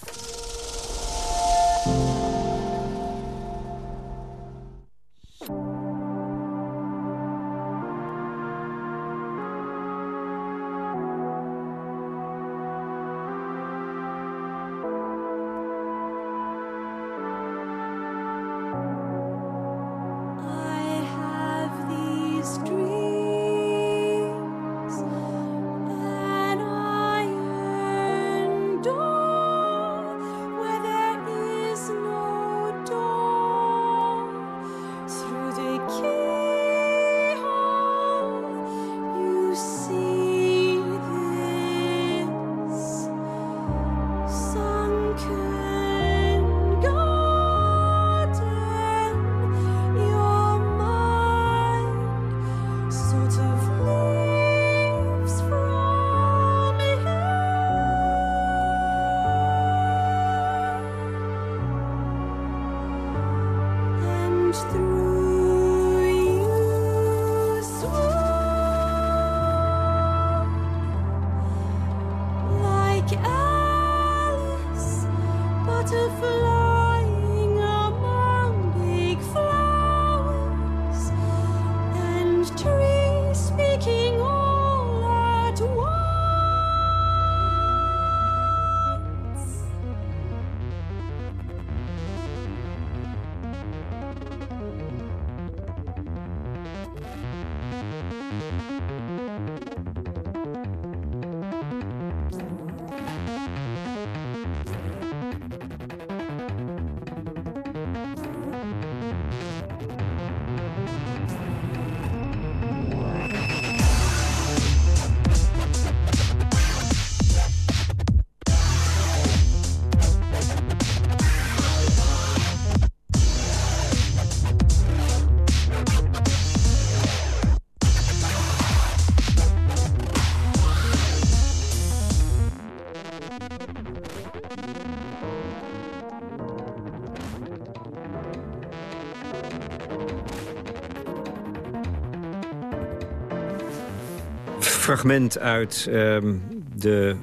Fragment uit ehm, de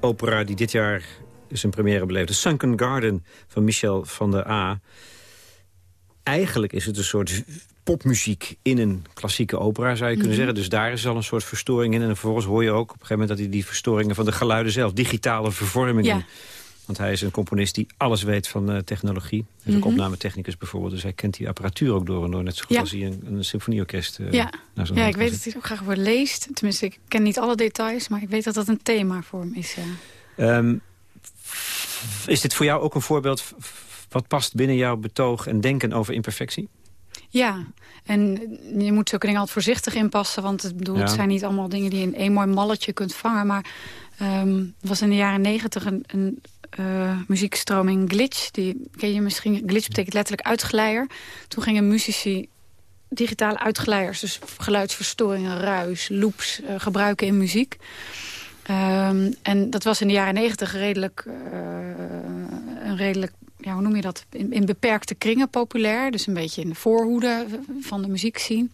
opera die dit jaar zijn première beleefde. Sunken Garden van Michel van der A. Eigenlijk is het een soort popmuziek in een klassieke opera, zou je kunnen zeggen. Dus daar is al een soort verstoring in. En vervolgens hoor je ook op een gegeven moment dat hij die verstoringen van de geluiden zelf, digitale vervormingen. Ja. Want hij is een componist die alles weet van eh, technologie. Hij is ook Mhm. opnametechnicus bijvoorbeeld. Dus hij kent die apparatuur ook door en door. Net zo goed Ja. als hij een, een symfonieorkest eh, Ja. naar Ja, ik weet dat hij er ook graag over leest. Tenminste, ik ken niet alle details, maar ik weet dat dat een thema voor hem is. Ja. Ehm, is dit voor jou ook een voorbeeld wat past binnen jouw betoog en denken over imperfectie? Ja, en je moet zulke dingen altijd voorzichtig inpassen. Want het, bedoel, het zijn niet allemaal dingen die je in één mooi malletje kunt vangen. Maar er was in de jaren negentig een, een eh, muziekstroming Glitch. Die ken je misschien. Glitch betekent letterlijk uitgeleier. Toen gingen muzici digitale uitgeleiders, dus geluidsverstoringen, ruis, loops eh, gebruiken in muziek. Ehm, en dat was in de jaren negentig redelijk, eh, een redelijk, ja, hoe noem je dat, in, in beperkte kringen populair. Dus een beetje in de voorhoede van de muziek zien.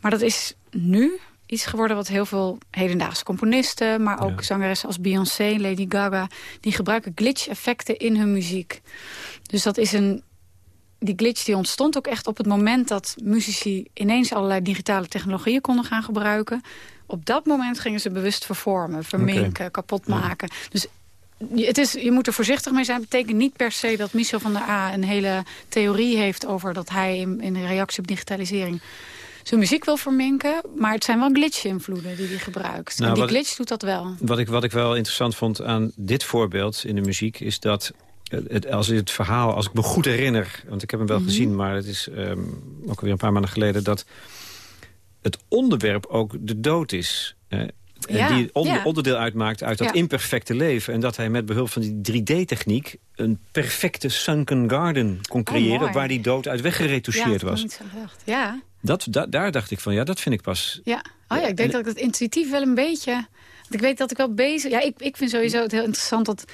Maar dat is nu iets geworden wat heel veel hedendaagse componisten... maar ook Ja. zangeressen als Beyoncé, Lady Gaga... die gebruiken glitch-effecten in hun muziek. Dus dat is een... Die glitch die ontstond ook echt op het moment dat muzici ineens allerlei digitale technologieën konden gaan gebruiken. Op dat moment gingen ze bewust vervormen, verminken, kapot maken. Dus je- het is, je moet er voorzichtig mee zijn. Het betekent niet per se dat Michel van der A een hele theorie heeft over dat hij in, in reactie op digitalisering zijn muziek wil verminken. Maar het zijn wel glitch-invloeden die hij gebruikt. Nou, en die wat- glitch doet dat wel. Wat ik, wat ik wel interessant vond aan dit voorbeeld in de muziek... is dat het, als het verhaal, als ik me goed herinner... want ik heb hem wel gezien, maar het is ehm, ook alweer een paar maanden geleden... dat het onderwerp ook de dood is. eh, Ja, die onder- ja. onderdeel uitmaakt uit dat Ja. imperfecte leven. En dat hij met behulp van die 3D-techniek... een perfecte sunken garden kon creëren... Oh, mooi. waar die dood uit weggeretoucheerd was. niet zo gedacht. Ja, Dat, da- daar dacht ik van, ja, dat vind ik pas... ja. Oh ja, ik denk dat ik dat intuïtief wel een beetje... Want ik weet dat ik wel bezig... Ja, ik, ik vind sowieso het heel interessant dat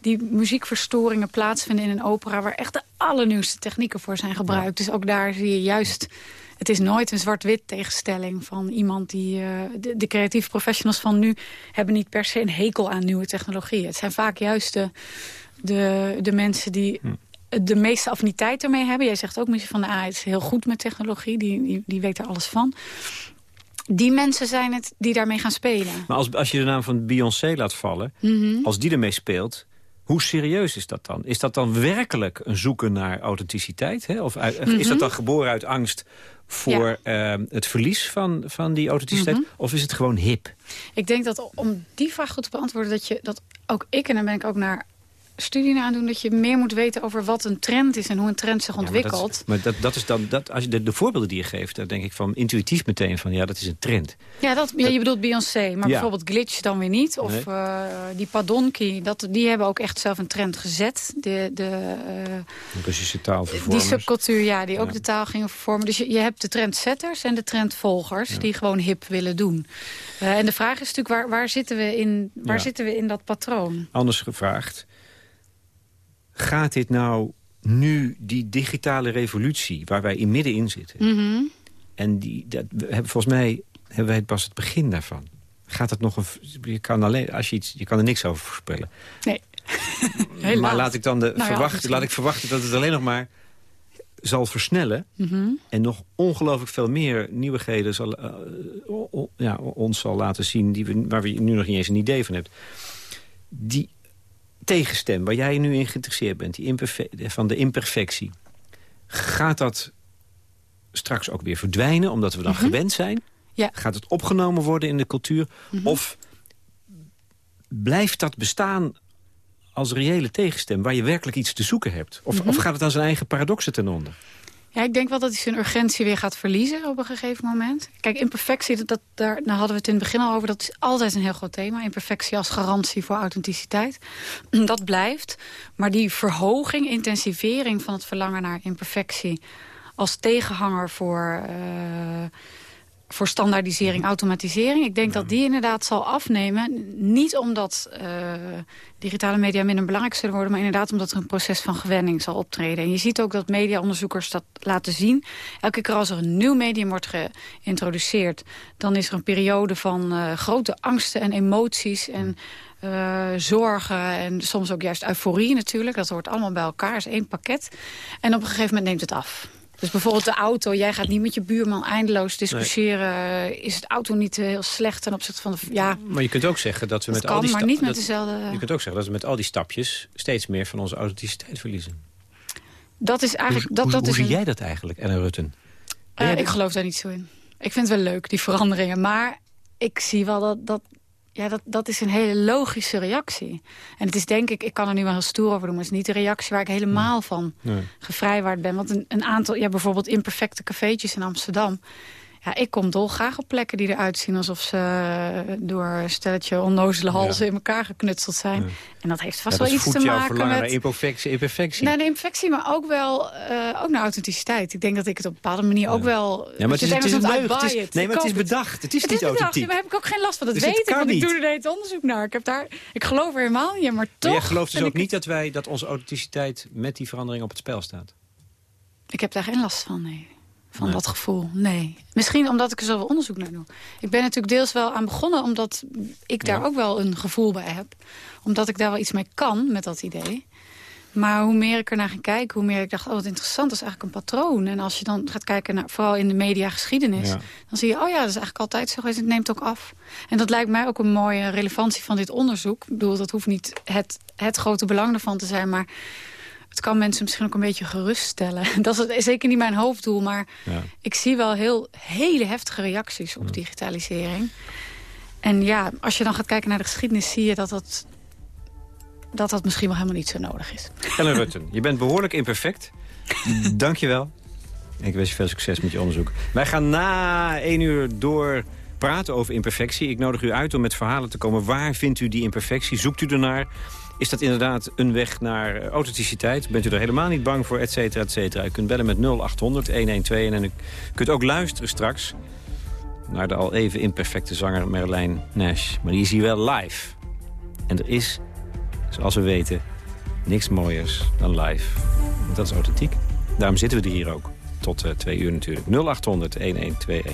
die muziekverstoringen plaatsvinden in een opera... waar echt de allernieuwste technieken voor zijn gebruikt. Dus ook daar zie je juist... Het is nooit een zwart-wit tegenstelling van iemand die... eh, de, de creatieve professionals van nu hebben niet per se een hekel aan nieuwe technologie. Het zijn vaak juist de, de, de mensen die de meeste affiniteit ermee hebben. Jij zegt ook misschien van, ah, het is heel goed met technologie. Die, die, die weet er alles van. Die mensen zijn het die daarmee gaan spelen. Maar als, als je de naam van Beyoncé laat vallen... Mhm. als die ermee speelt... Hoe serieus is dat dan? Is dat dan werkelijk een zoeken naar authenticiteit? Hè? Of uit- is dat dan geboren uit angst voor ehm, het verlies van, van die authenticiteit? Of is het gewoon hip? Ik denk dat om die vraag goed te beantwoorden... dat, je, dat ook ik, en daar ben ik ook naar studie aan doen... dat je meer moet weten over wat een trend is en hoe een trend zich Ja, maar dat is- ontwikkelt. maar dat, dat is dan, dat, als je de, de voorbeelden die je geeft, daar denk ik van intuïtief meteen van ja, dat is een trend. Ja, dat, ja, je bedoelt Beyoncé, maar Ja. bijvoorbeeld Glitch dan weer niet. Of Nee. eh, die Padonki, dat, die hebben ook echt zelf een trend gezet. De, de, eh, Russische die subcultuur, ja, die ook de taal gingen vervormen. Dus je, je hebt de trendsetters en de trendvolgers... die gewoon hip willen doen. Eh, en de vraag is natuurlijk, waar, waar, zitten, we in, waar zitten we in dat patroon? Anders gevraagd, gaat dit nou nu die digitale revolutie waar wij in middenin zitten... Mhm. en die, dat, hebben, volgens mij hebben wij het pas het begin daarvan. Gaat het nog een... Je kan, alleen, als je, iets, je kan er niks over voorspellen. Nee. [laughs] Maar laat ik dan de, Nou ja, misschien. laat ik verwachten dat het alleen nog maar zal versnellen... Mhm. en nog ongelooflijk veel meer nieuwigheden zal, eh, o- o- ja, ons zal laten zien... Die we, waar we nu nog niet eens een idee van hebt. Die tegenstem waar jij nu in geïnteresseerd bent, die imperfe- van de imperfectie... gaat dat straks ook weer verdwijnen, omdat we dan gewend zijn? Mhm. Ja. Mhm. Gaat het opgenomen worden in de cultuur? Of blijft dat bestaan als reële tegenstem... waar je werkelijk iets te zoeken hebt? Of, Mhm. of gaat het aan zijn eigen paradoxen ten onder? Ja, ik denk wel dat hij zijn urgentie weer gaat verliezen op een gegeven moment. Kijk, imperfectie, dat, daar, daar hadden we het in het begin al over. Dat is altijd een heel groot thema. Imperfectie als garantie voor authenticiteit. [clears throat] Dat blijft. Maar die verhoging, intensivering van het verlangen naar imperfectie... als tegenhanger voor, eh, voor standaardisering, automatisering... ik denk dat die inderdaad zal afnemen. Niet omdat eh, digitale media minder belangrijk zullen worden... maar inderdaad omdat er een proces van gewenning zal optreden. En je ziet ook dat mediaonderzoekers dat laten zien. Elke keer als er een nieuw medium wordt geïntroduceerd... dan is er een periode van eh, grote angsten en emoties... en eh, zorgen en soms ook juist euforie natuurlijk. Dat hoort allemaal bij elkaar, is één pakket. En op een gegeven moment neemt het af. Dus bijvoorbeeld de auto. Jij gaat niet met je buurman eindeloos discussiëren. Is het auto niet eh, heel slecht ten opzichte van de... Ja, Maar je kunt ook zeggen dat we dat met al kan, die maar niet met dat- dezelfde... Je kunt ook zeggen dat we met al die stapjes steeds meer van onze authenticiteit verliezen. Dat is eigenlijk... hoe dat, hoe, dat hoe is zie een- jij dat eigenlijk, Ellen Rutten? Eh, ik geloof daar niet zo in. Ik vind het wel leuk, die veranderingen. Maar ik zie wel dat... dat ja, dat, dat is een hele logische reactie. En het is denk ik, ik kan er nu wel heel stoer over doen... maar het is niet de reactie waar ik helemaal van Nee. gevrijwaard ben. Want een, een aantal, ja, bijvoorbeeld imperfecte cafeetjes in Amsterdam... Ja, ik kom dolgraag op plekken die eruit zien alsof ze eh, door een stelletje onnozele halzen in elkaar geknutseld zijn. En dat heeft vast Ja, dat wel iets te maken met... naar imperfectie. imperfectie. Naar de infectie, maar ook wel eh, ook naar authenticiteit. Ik denk dat ik het op een bepaalde manier ook wel... ja, maar het is, het is een leugen. Het is, nee, maar het is bedacht. Het is het niet is bedacht, authentiek. maar heb ik ook geen last van. Dat Dus het weet ik, want ik niet. doe er heet onderzoek naar. Ik, heb daar, ik geloof er helemaal niet maar toch... Maar jij gelooft dus ook ik niet dat, wij, dat onze authenticiteit met die verandering op het spel staat? Ik heb daar geen last van, nee. Van Nee. dat gevoel, nee. Misschien omdat ik er zoveel onderzoek naar doe. Ik ben natuurlijk deels wel aan begonnen... omdat ik daar Ja. ook wel een gevoel bij heb. Omdat ik daar wel iets mee kan met dat idee. Maar hoe meer ik er naar ging kijken, hoe meer ik dacht... oh, wat interessant, dat is eigenlijk een patroon. En als je dan gaat kijken naar, vooral in de mediageschiedenis... Ja. dan zie je, oh ja, dat is eigenlijk altijd zo geweest. Het neemt ook af. En dat lijkt mij ook een mooie relevantie van dit onderzoek. Ik bedoel, dat hoeft niet het, het grote belang ervan te zijn... maar het kan mensen misschien ook een beetje geruststellen. [laughs] Dat is zeker niet mijn hoofddoel, maar Ja. ik zie wel heel, hele heftige reacties op digitalisering. En ja, als je dan gaat kijken naar de geschiedenis... zie je dat dat, dat, dat misschien wel helemaal niet zo nodig is. Ellen [laughs] Rutten, je bent behoorlijk imperfect. Dank je wel. Ik wens je veel succes met je onderzoek. Wij gaan na één uur door praten over imperfectie. Ik nodig u uit om met verhalen te komen. Waar vindt u die imperfectie? Zoekt u ernaar? Is dat inderdaad een weg naar eh, authenticiteit? Bent u er helemaal niet bang voor, et cetera, et cetera? U kunt bellen met 0800 112 en u kunt ook luisteren straks... naar de al even imperfecte zanger Merlijn Nash. Maar die is hier wel live. En er is, zoals we weten, niks mooiers dan live. Dat is authentiek. Daarom zitten we er hier ook. Tot eh, twee uur natuurlijk. 0800 1121.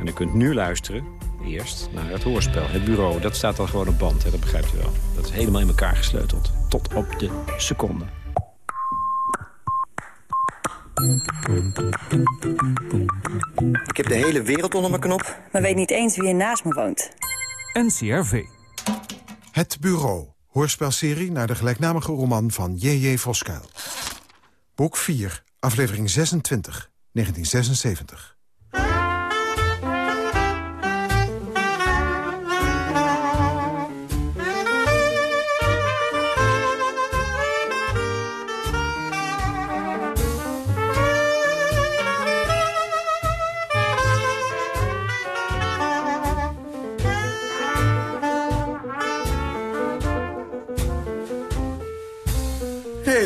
En u kunt nu luisteren, eerst, naar het hoorspel. Het bureau, dat staat al gewoon op band, hè, dat begrijpt u wel. Dat is helemaal in elkaar gesleuteld. Tot op de seconde. Ik heb de hele wereld onder mijn knop. maar weet niet eens wie er naast me woont. NCRV. Het Bureau, hoorspelserie naar de gelijknamige roman van J.J. Voskuil. Boek 4, aflevering 26, 1976.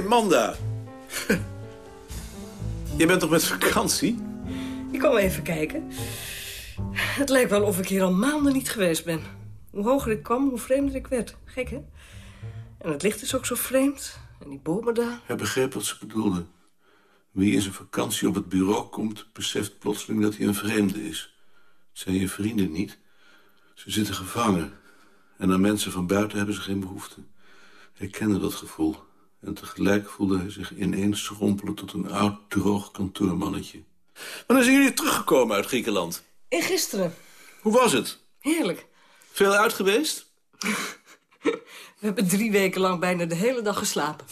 Manda. [laughs] Je bent toch met vakantie? Ik kom even kijken. Het lijkt wel of ik hier al maanden niet geweest ben. Hoe hoger ik kwam, hoe vreemder ik werd. Gek, hè? En het licht is ook zo vreemd. En die bomen daar. Hij begreep wat ze bedoelde. Wie in zijn vakantie op het bureau komt... beseft plotseling dat hij een vreemde is. Het zijn je vrienden niet. Ze zitten gevangen. En aan mensen van buiten hebben ze geen behoefte. Hij kende dat gevoel. En tegelijk voelde hij zich ineens schrompelen tot een oud, droog kantoormannetje. Wanneer zijn jullie teruggekomen uit Griekenland? En gisteren. Hoe was het? Heerlijk. Veel uit geweest? [laughs] We hebben drie weken lang bijna de hele dag geslapen.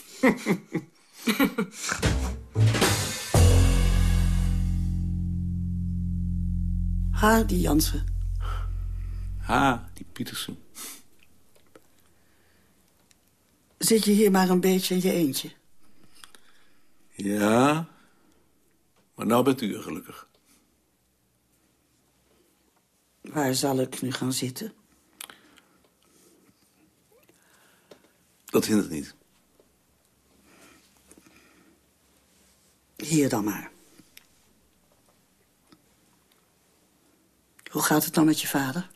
Hardy Jansen. Ha, die Pietersen. Zit je hier maar een beetje in je eentje? Ja, maar nou bent u er gelukkig. Waar zal ik nu gaan zitten? Dat hindert niet. Hier dan maar. Hoe gaat het dan met je vader?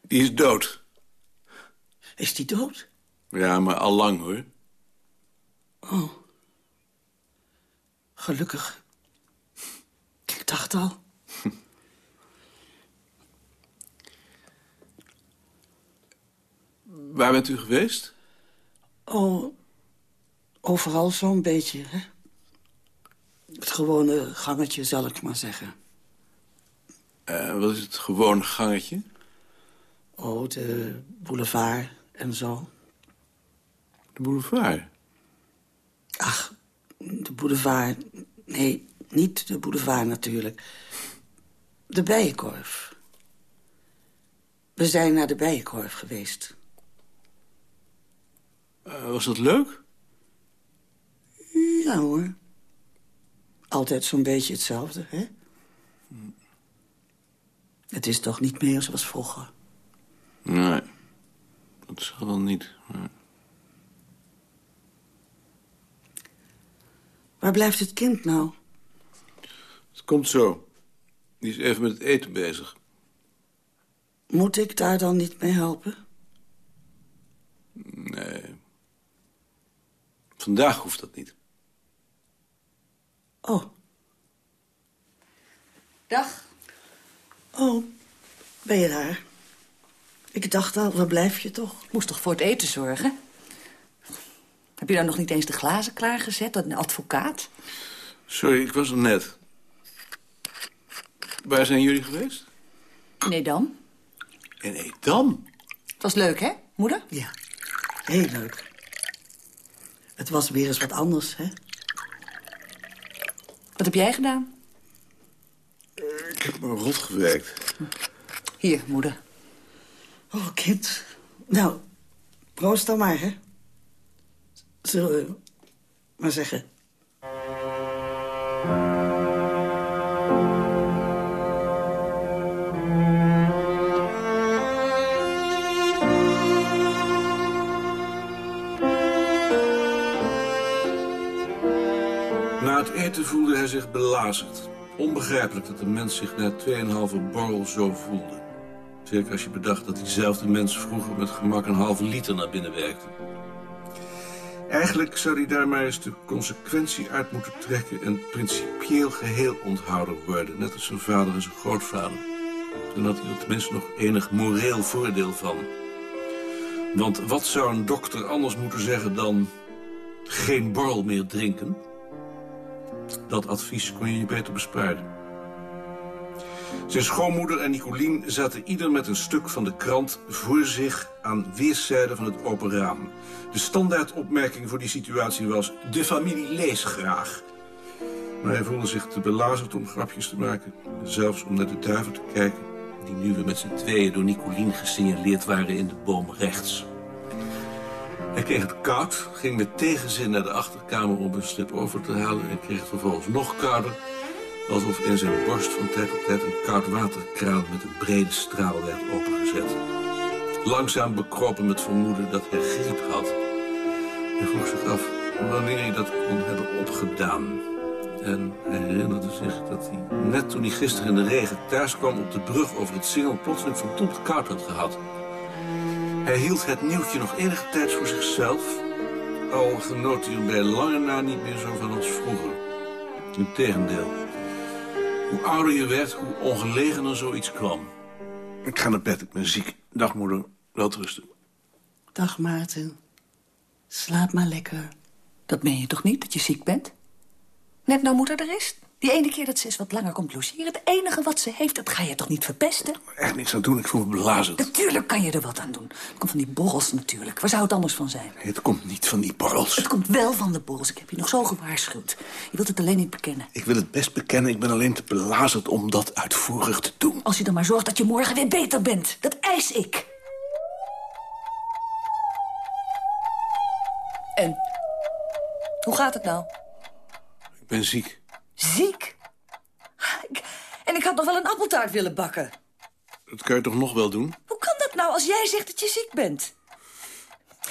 Die is dood. Is die dood? Ja, maar al lang hoor. Oh. Gelukkig. Ik dacht al. [laughs] Waar bent u geweest? Oh, overal zo'n beetje, hè? Het gewone gangetje, zal ik maar zeggen. Eh, wat is het gewone gangetje? Oh, de boulevard en zo. De boulevard? Ach, de boulevard... Nee, niet de boulevard natuurlijk. De Bijenkorf. We zijn naar de Bijenkorf geweest. Eh, was dat leuk? Ja hoor. Altijd zo'n beetje hetzelfde, hè? Het is toch niet meer zoals vroeger. Nee, dat zal wel niet. Waar blijft het kind nou? Het komt zo. Die is even met het eten bezig. Moet ik daar dan niet mee helpen? Nee. Vandaag hoeft dat niet. Oh. Dag. Oh, ben je daar? Ik dacht al, waar blijf je toch? Moest toch voor het eten zorgen? Heb je dan nog niet eens de glazen klaargezet? Dat een advocaat? Sorry, ik was er net. Waar zijn jullie geweest? Nee dan. In Edam? Het was leuk, hè, moeder? Ja, heel leuk. Het was weer eens wat anders, hè? Wat heb jij gedaan? Ik heb me rot gewerkt. Hier, moeder. Oh, kind. Nou, proost dan maar, hè? Zullen we maar zeggen. Na het eten voelde hij zich belazerd. Onbegrijpelijk dat een mens zich na 2,5 borrel zo voelde. Zeker als je bedacht dat diezelfde mens vroeger met gemak een halve liter naar binnen werkte. Eigenlijk zou hij daar maar eens de consequentie uit moeten trekken... en principieel geheel onthouder worden, net als zijn vader en zijn grootvader. Dan had hij er tenminste nog enig moreel voordeel van. Want wat zou een dokter anders moeten zeggen dan... geen borrel meer drinken? Dat advies kon je je beter besparen. Zijn schoonmoeder en Nicolien zaten ieder met een stuk van de krant voor zich aan weerszijden van het open raam. De standaardopmerking voor die situatie was, de familie leest graag. Maar hij voelde zich te belazerd om grapjes te maken. Zelfs om naar de duiven te kijken, die nu weer met z'n tweeën door Nicolien gesignaleerd waren in de boom rechts. Hij kreeg het koud, ging met tegenzin naar de achterkamer om een slip over te halen... en kreeg het vervolgens nog kouder, alsof in zijn borst van tijd tot tijd een koudwaterkraan met een brede straal werd opengezet. Langzaam bekroop hem het vermoeden dat hij griep had. Hij vroeg zich af wanneer hij dat kon hebben opgedaan. En hij herinnerde zich dat hij, net toen hij gisteren in de regen thuis kwam op de brug over het Singel plotseling verdomd koud had gehad. Hij hield het nieuwtje nog enige tijd voor zichzelf, al genoot hij er bij lange na niet meer zo van als vroeger. Integendeel. Hoe ouder je werd, hoe ongelegener zoiets kwam. Ik ga naar bed, ik ben ziek. Dag moeder, welterusten. Dag Maarten. Slaap maar lekker. Dat meen je toch niet, dat je ziek bent? Net nou moeder er is. Die ene keer dat ze eens wat langer komt logeren. Het enige wat ze heeft, dat ga je toch niet verpesten? Echt niks aan doen, ik voel me belazerd. Natuurlijk kan je er wat aan doen. Het komt van die borrels natuurlijk. Waar zou het anders van zijn? Nee, het komt niet van die borrels. Het komt wel van de borrels. Ik heb je nog zo gewaarschuwd. Je wilt het alleen niet bekennen. Ik wil het best bekennen, ik ben alleen te belazerd om dat uitvoerig te doen. Als je dan maar zorgt dat je morgen weer beter bent. Dat eis ik. En? Hoe gaat het nou? Ik ben ziek. Ziek? En ik had nog wel een appeltaart willen bakken. Dat kan je toch nog wel doen? Hoe kan dat nou als jij zegt dat je ziek bent?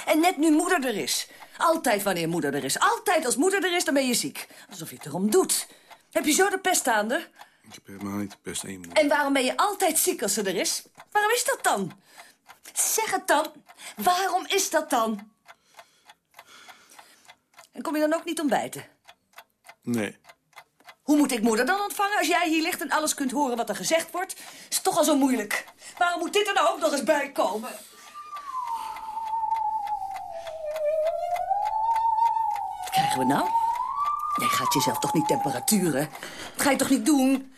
En net nu moeder er is. Altijd wanneer moeder er is. Altijd als moeder er is, dan ben je ziek. Alsof je het erom doet. Heb je zo de pest aan er? Ik heb helemaal niet de best aan. En waarom ben je altijd ziek als ze er is? Waarom is dat dan? Zeg het dan. Waarom is dat dan? En kom je dan ook niet ontbijten? Nee. Hoe moet ik moeder dan ontvangen als jij hier ligt en alles kunt horen wat er gezegd wordt? Is toch al zo moeilijk. Waarom moet dit er nou ook nog eens bij komen? Wat krijgen we nou? Jij gaat jezelf toch niet temperaturen? Dat ga je toch niet doen?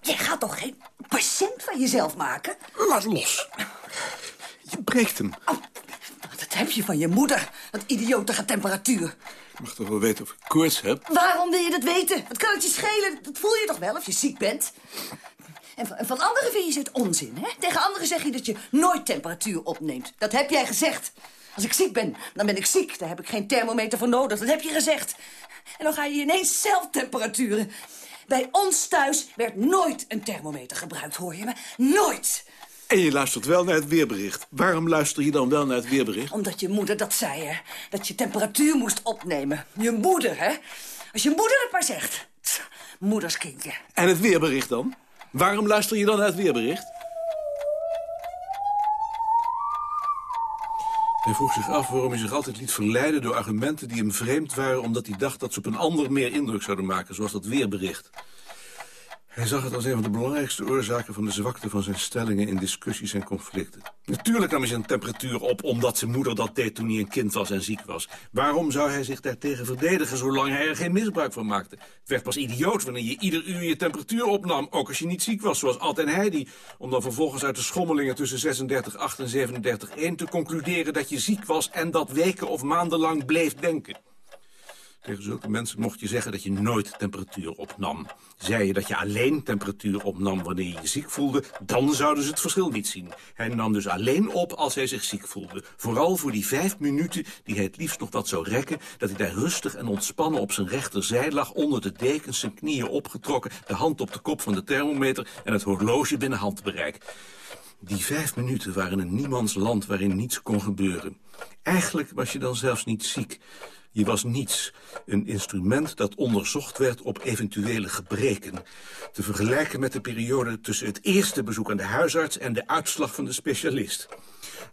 Jij gaat toch geen patiënt van jezelf maken? Laat los. Je breekt hem. Dat heb je van je moeder, dat idiotige temperatuur. Mag toch wel weten of ik koorts heb? Waarom wil je dat weten? Wat kan het je schelen? Dat voel je toch wel of je ziek bent? En van, en van anderen vind je het onzin, hè? Tegen anderen zeg je dat je nooit temperatuur opneemt. Dat heb jij gezegd. Als ik ziek ben, dan ben ik ziek. Daar heb ik geen thermometer voor nodig. Dat heb je gezegd. En dan ga je ineens zelf temperaturen. Bij ons thuis werd nooit een thermometer gebruikt, hoor je me? Nooit! En je luistert wel naar het weerbericht. Waarom luister je dan wel naar het weerbericht? Omdat je moeder dat zei, hè? Dat je temperatuur moest opnemen. Je moeder, hè? Als je moeder het maar zegt. Tch, Moederskindje. En het weerbericht dan? Waarom luister je dan naar het weerbericht? Hij vroeg zich af waarom hij zich altijd liet verleiden door argumenten die hem vreemd waren... omdat hij dacht dat ze op een ander meer indruk zouden maken, zoals dat weerbericht. Hij zag het als een van de belangrijkste oorzaken van de zwakte van zijn stellingen in discussies en conflicten. Natuurlijk nam hij zijn temperatuur op omdat zijn moeder dat deed toen hij een kind was en ziek was. Waarom zou hij zich daartegen verdedigen zolang hij er geen misbruik van maakte? Het werd pas idioot wanneer je ieder uur je temperatuur opnam, ook als je niet ziek was, zoals Ad en Heidi. Om dan vervolgens uit de schommelingen tussen 36,8 en 37,1 te concluderen dat je ziek was en dat weken of maanden lang bleef denken. Tegen zulke mensen mocht je zeggen dat je nooit temperatuur opnam. Zei je dat je alleen temperatuur opnam wanneer je je ziek voelde... dan zouden ze het verschil niet zien. Hij nam dus alleen op als hij zich ziek voelde. Vooral voor die vijf minuten die hij het liefst nog wat zou rekken... dat hij daar rustig en ontspannen op zijn rechterzij lag... onder de dekens, zijn knieën opgetrokken... de hand op de kop van de thermometer... en het horloge binnen handbereik. Die vijf minuten waren een niemands land waarin niets kon gebeuren. Eigenlijk was je dan zelfs niet ziek. Je was niets. Een instrument dat onderzocht werd op eventuele gebreken. Te vergelijken met de periode tussen het eerste bezoek aan de huisarts... en de uitslag van de specialist.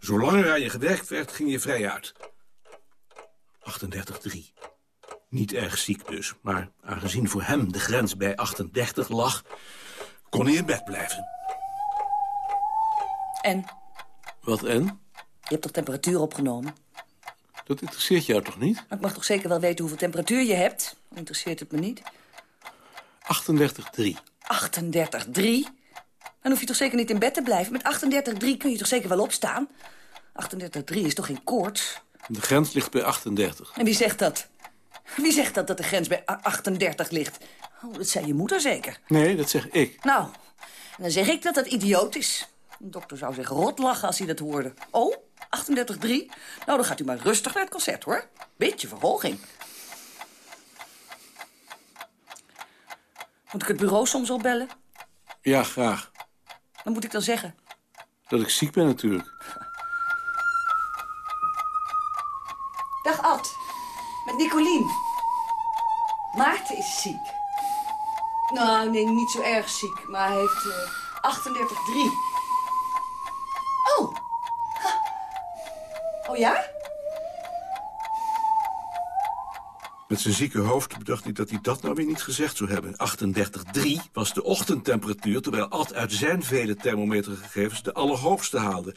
Zolang er aan je gewerkt werd, ging je vrij uit. 38,3. Niet erg ziek dus, maar aangezien voor hem de grens bij 38 lag... kon hij in bed blijven. En? Wat en? Je hebt toch temperatuur opgenomen? Dat interesseert jou toch niet? Maar ik mag toch zeker wel weten hoeveel temperatuur je hebt? Interesseert het me niet. 38,3. 38,3? Dan hoef je toch zeker niet in bed te blijven? Met 38,3 kun je toch zeker wel opstaan? 38,3 is toch geen koorts? De grens ligt bij 38. En wie zegt dat? Wie zegt dat dat de grens bij a- 38 ligt? Oh, dat zei je moeder zeker. Nee, dat zeg ik. Nou, dan zeg ik dat dat idioot is. Een dokter zou zich rot lachen als hij dat hoorde. Oh, 38,3? Nou, dan gaat u maar rustig naar het concert, hoor. Beetje verhoging. Moet ik het bureau soms opbellen? Ja, graag. Wat moet ik dan zeggen? Dat ik ziek ben natuurlijk. Dag Ad, met Nicolien. Maarten is ziek. Nou, nee, niet zo erg ziek, maar hij heeft eh 38,3. Oh ja? Met zijn zieke hoofd bedacht hij dat hij dat nou weer niet gezegd zou hebben. 38,3 was de ochtendtemperatuur, terwijl Ad uit zijn vele thermometergegevens de allerhoogste haalde.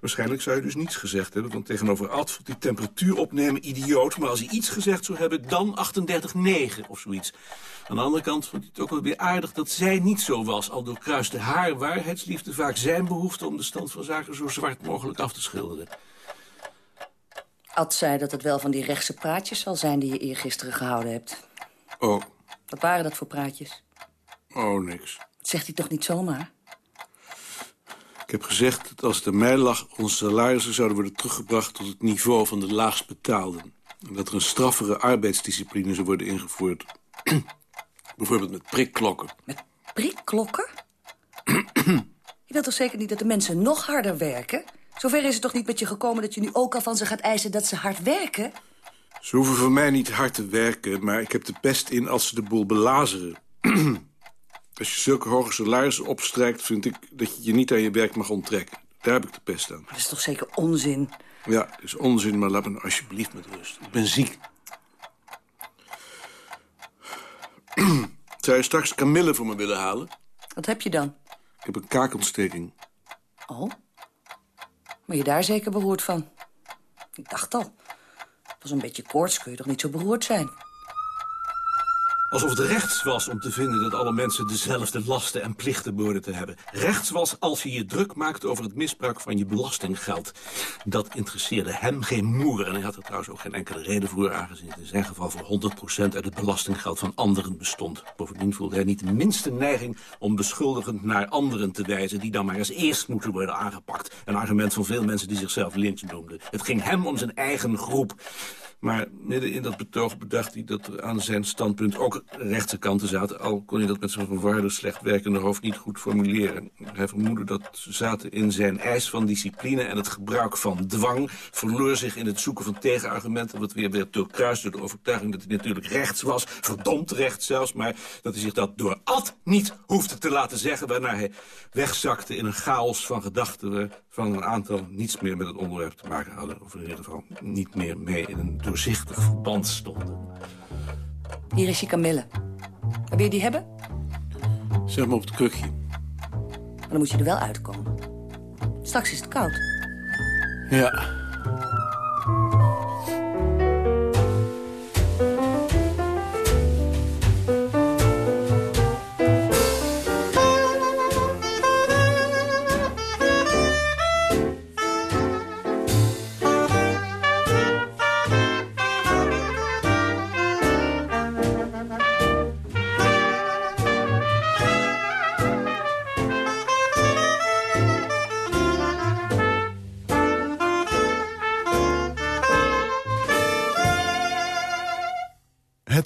Waarschijnlijk zou hij dus niets gezegd hebben, want tegenover Ad vond die temperatuur opnemen idioot. Maar als hij iets gezegd zou hebben, dan 38,9 of zoiets. Aan de andere kant vond hij het ook wel weer aardig dat zij niet zo was. Al doorkruiste haar waarheidsliefde vaak zijn behoefte om de stand van zaken zo zwart mogelijk af te schilderen. Ad zei dat het wel van die rechtse praatjes zal zijn die je eergisteren gehouden hebt. Oh, Wat waren dat voor praatjes? oh, niks. Dat zegt hij toch niet zomaar? Ik heb gezegd dat als het aan mij lag... onze salarissen zouden worden teruggebracht tot het niveau van de laagst betaalden. En dat er een straffere arbeidsdiscipline zou worden ingevoerd. [clears throat] Bijvoorbeeld met prikklokken. Prikklokken? [clears throat] je wilt toch zeker niet dat de mensen nog harder werken? Zover is het toch niet met je gekomen dat je nu ook al van ze gaat eisen dat ze hard werken? Ze hoeven voor mij niet hard te werken... maar ik heb de pest in als ze de boel belazeren. [clears throat] als je zulke hoge salarissen opstrijkt... vind ik dat je je niet aan je werk mag onttrekken. Daar heb ik de pest aan. Dat is toch zeker onzin? Ja, het is onzin, maar laat me nou alsjeblieft met rust. Ik ben ziek. [clears throat] Zou je straks kamille voor me willen halen? Wat heb je dan? Ik heb een kaakontsteking. Oh? Maar je daar zeker beroerd van? Ik dacht al. Als een beetje koorts kun je toch niet zo beroerd zijn? Alsof het rechts was om te vinden dat alle mensen dezelfde lasten en plichten behoorden te hebben. Rechts was als je je druk maakt over het misbruik van je belastinggeld. Dat interesseerde hem geen moer. En hij had er trouwens ook geen enkele reden voor, aangezien het in zijn geval voor 100% uit het belastinggeld van anderen bestond. Bovendien voelde hij niet de minste neiging om beschuldigend naar anderen te wijzen, die dan maar als eerst moeten worden aangepakt. Een argument van veel mensen die zichzelf lynch noemden. Het ging hem om zijn eigen groep. Maar midden in dat betoog bedacht hij dat er aan zijn standpunt ook rechtse kanten zaten. Al kon hij dat met zijn verwarde, slecht werkende hoofd niet goed formuleren. Hij vermoedde dat ze zaten in zijn eis van discipline en het gebruik van dwang. Verloor zich in het zoeken van tegenargumenten. Wat weer werd doorkruist door de overtuiging dat hij natuurlijk rechts was. Verdomd rechts zelfs. Maar dat hij zich dat door Ad niet hoefde te laten zeggen. Waarna hij wegzakte in een chaos van gedachten. Van een aantal niets meer met het onderwerp te maken hadden. Of in ieder geval niet meer mee in een doorzichtig verband stonden. Hier is je kamille. Wil je die hebben? Zeg maar op het krukje. Maar dan moet je er wel uitkomen. Straks is het koud. Ja.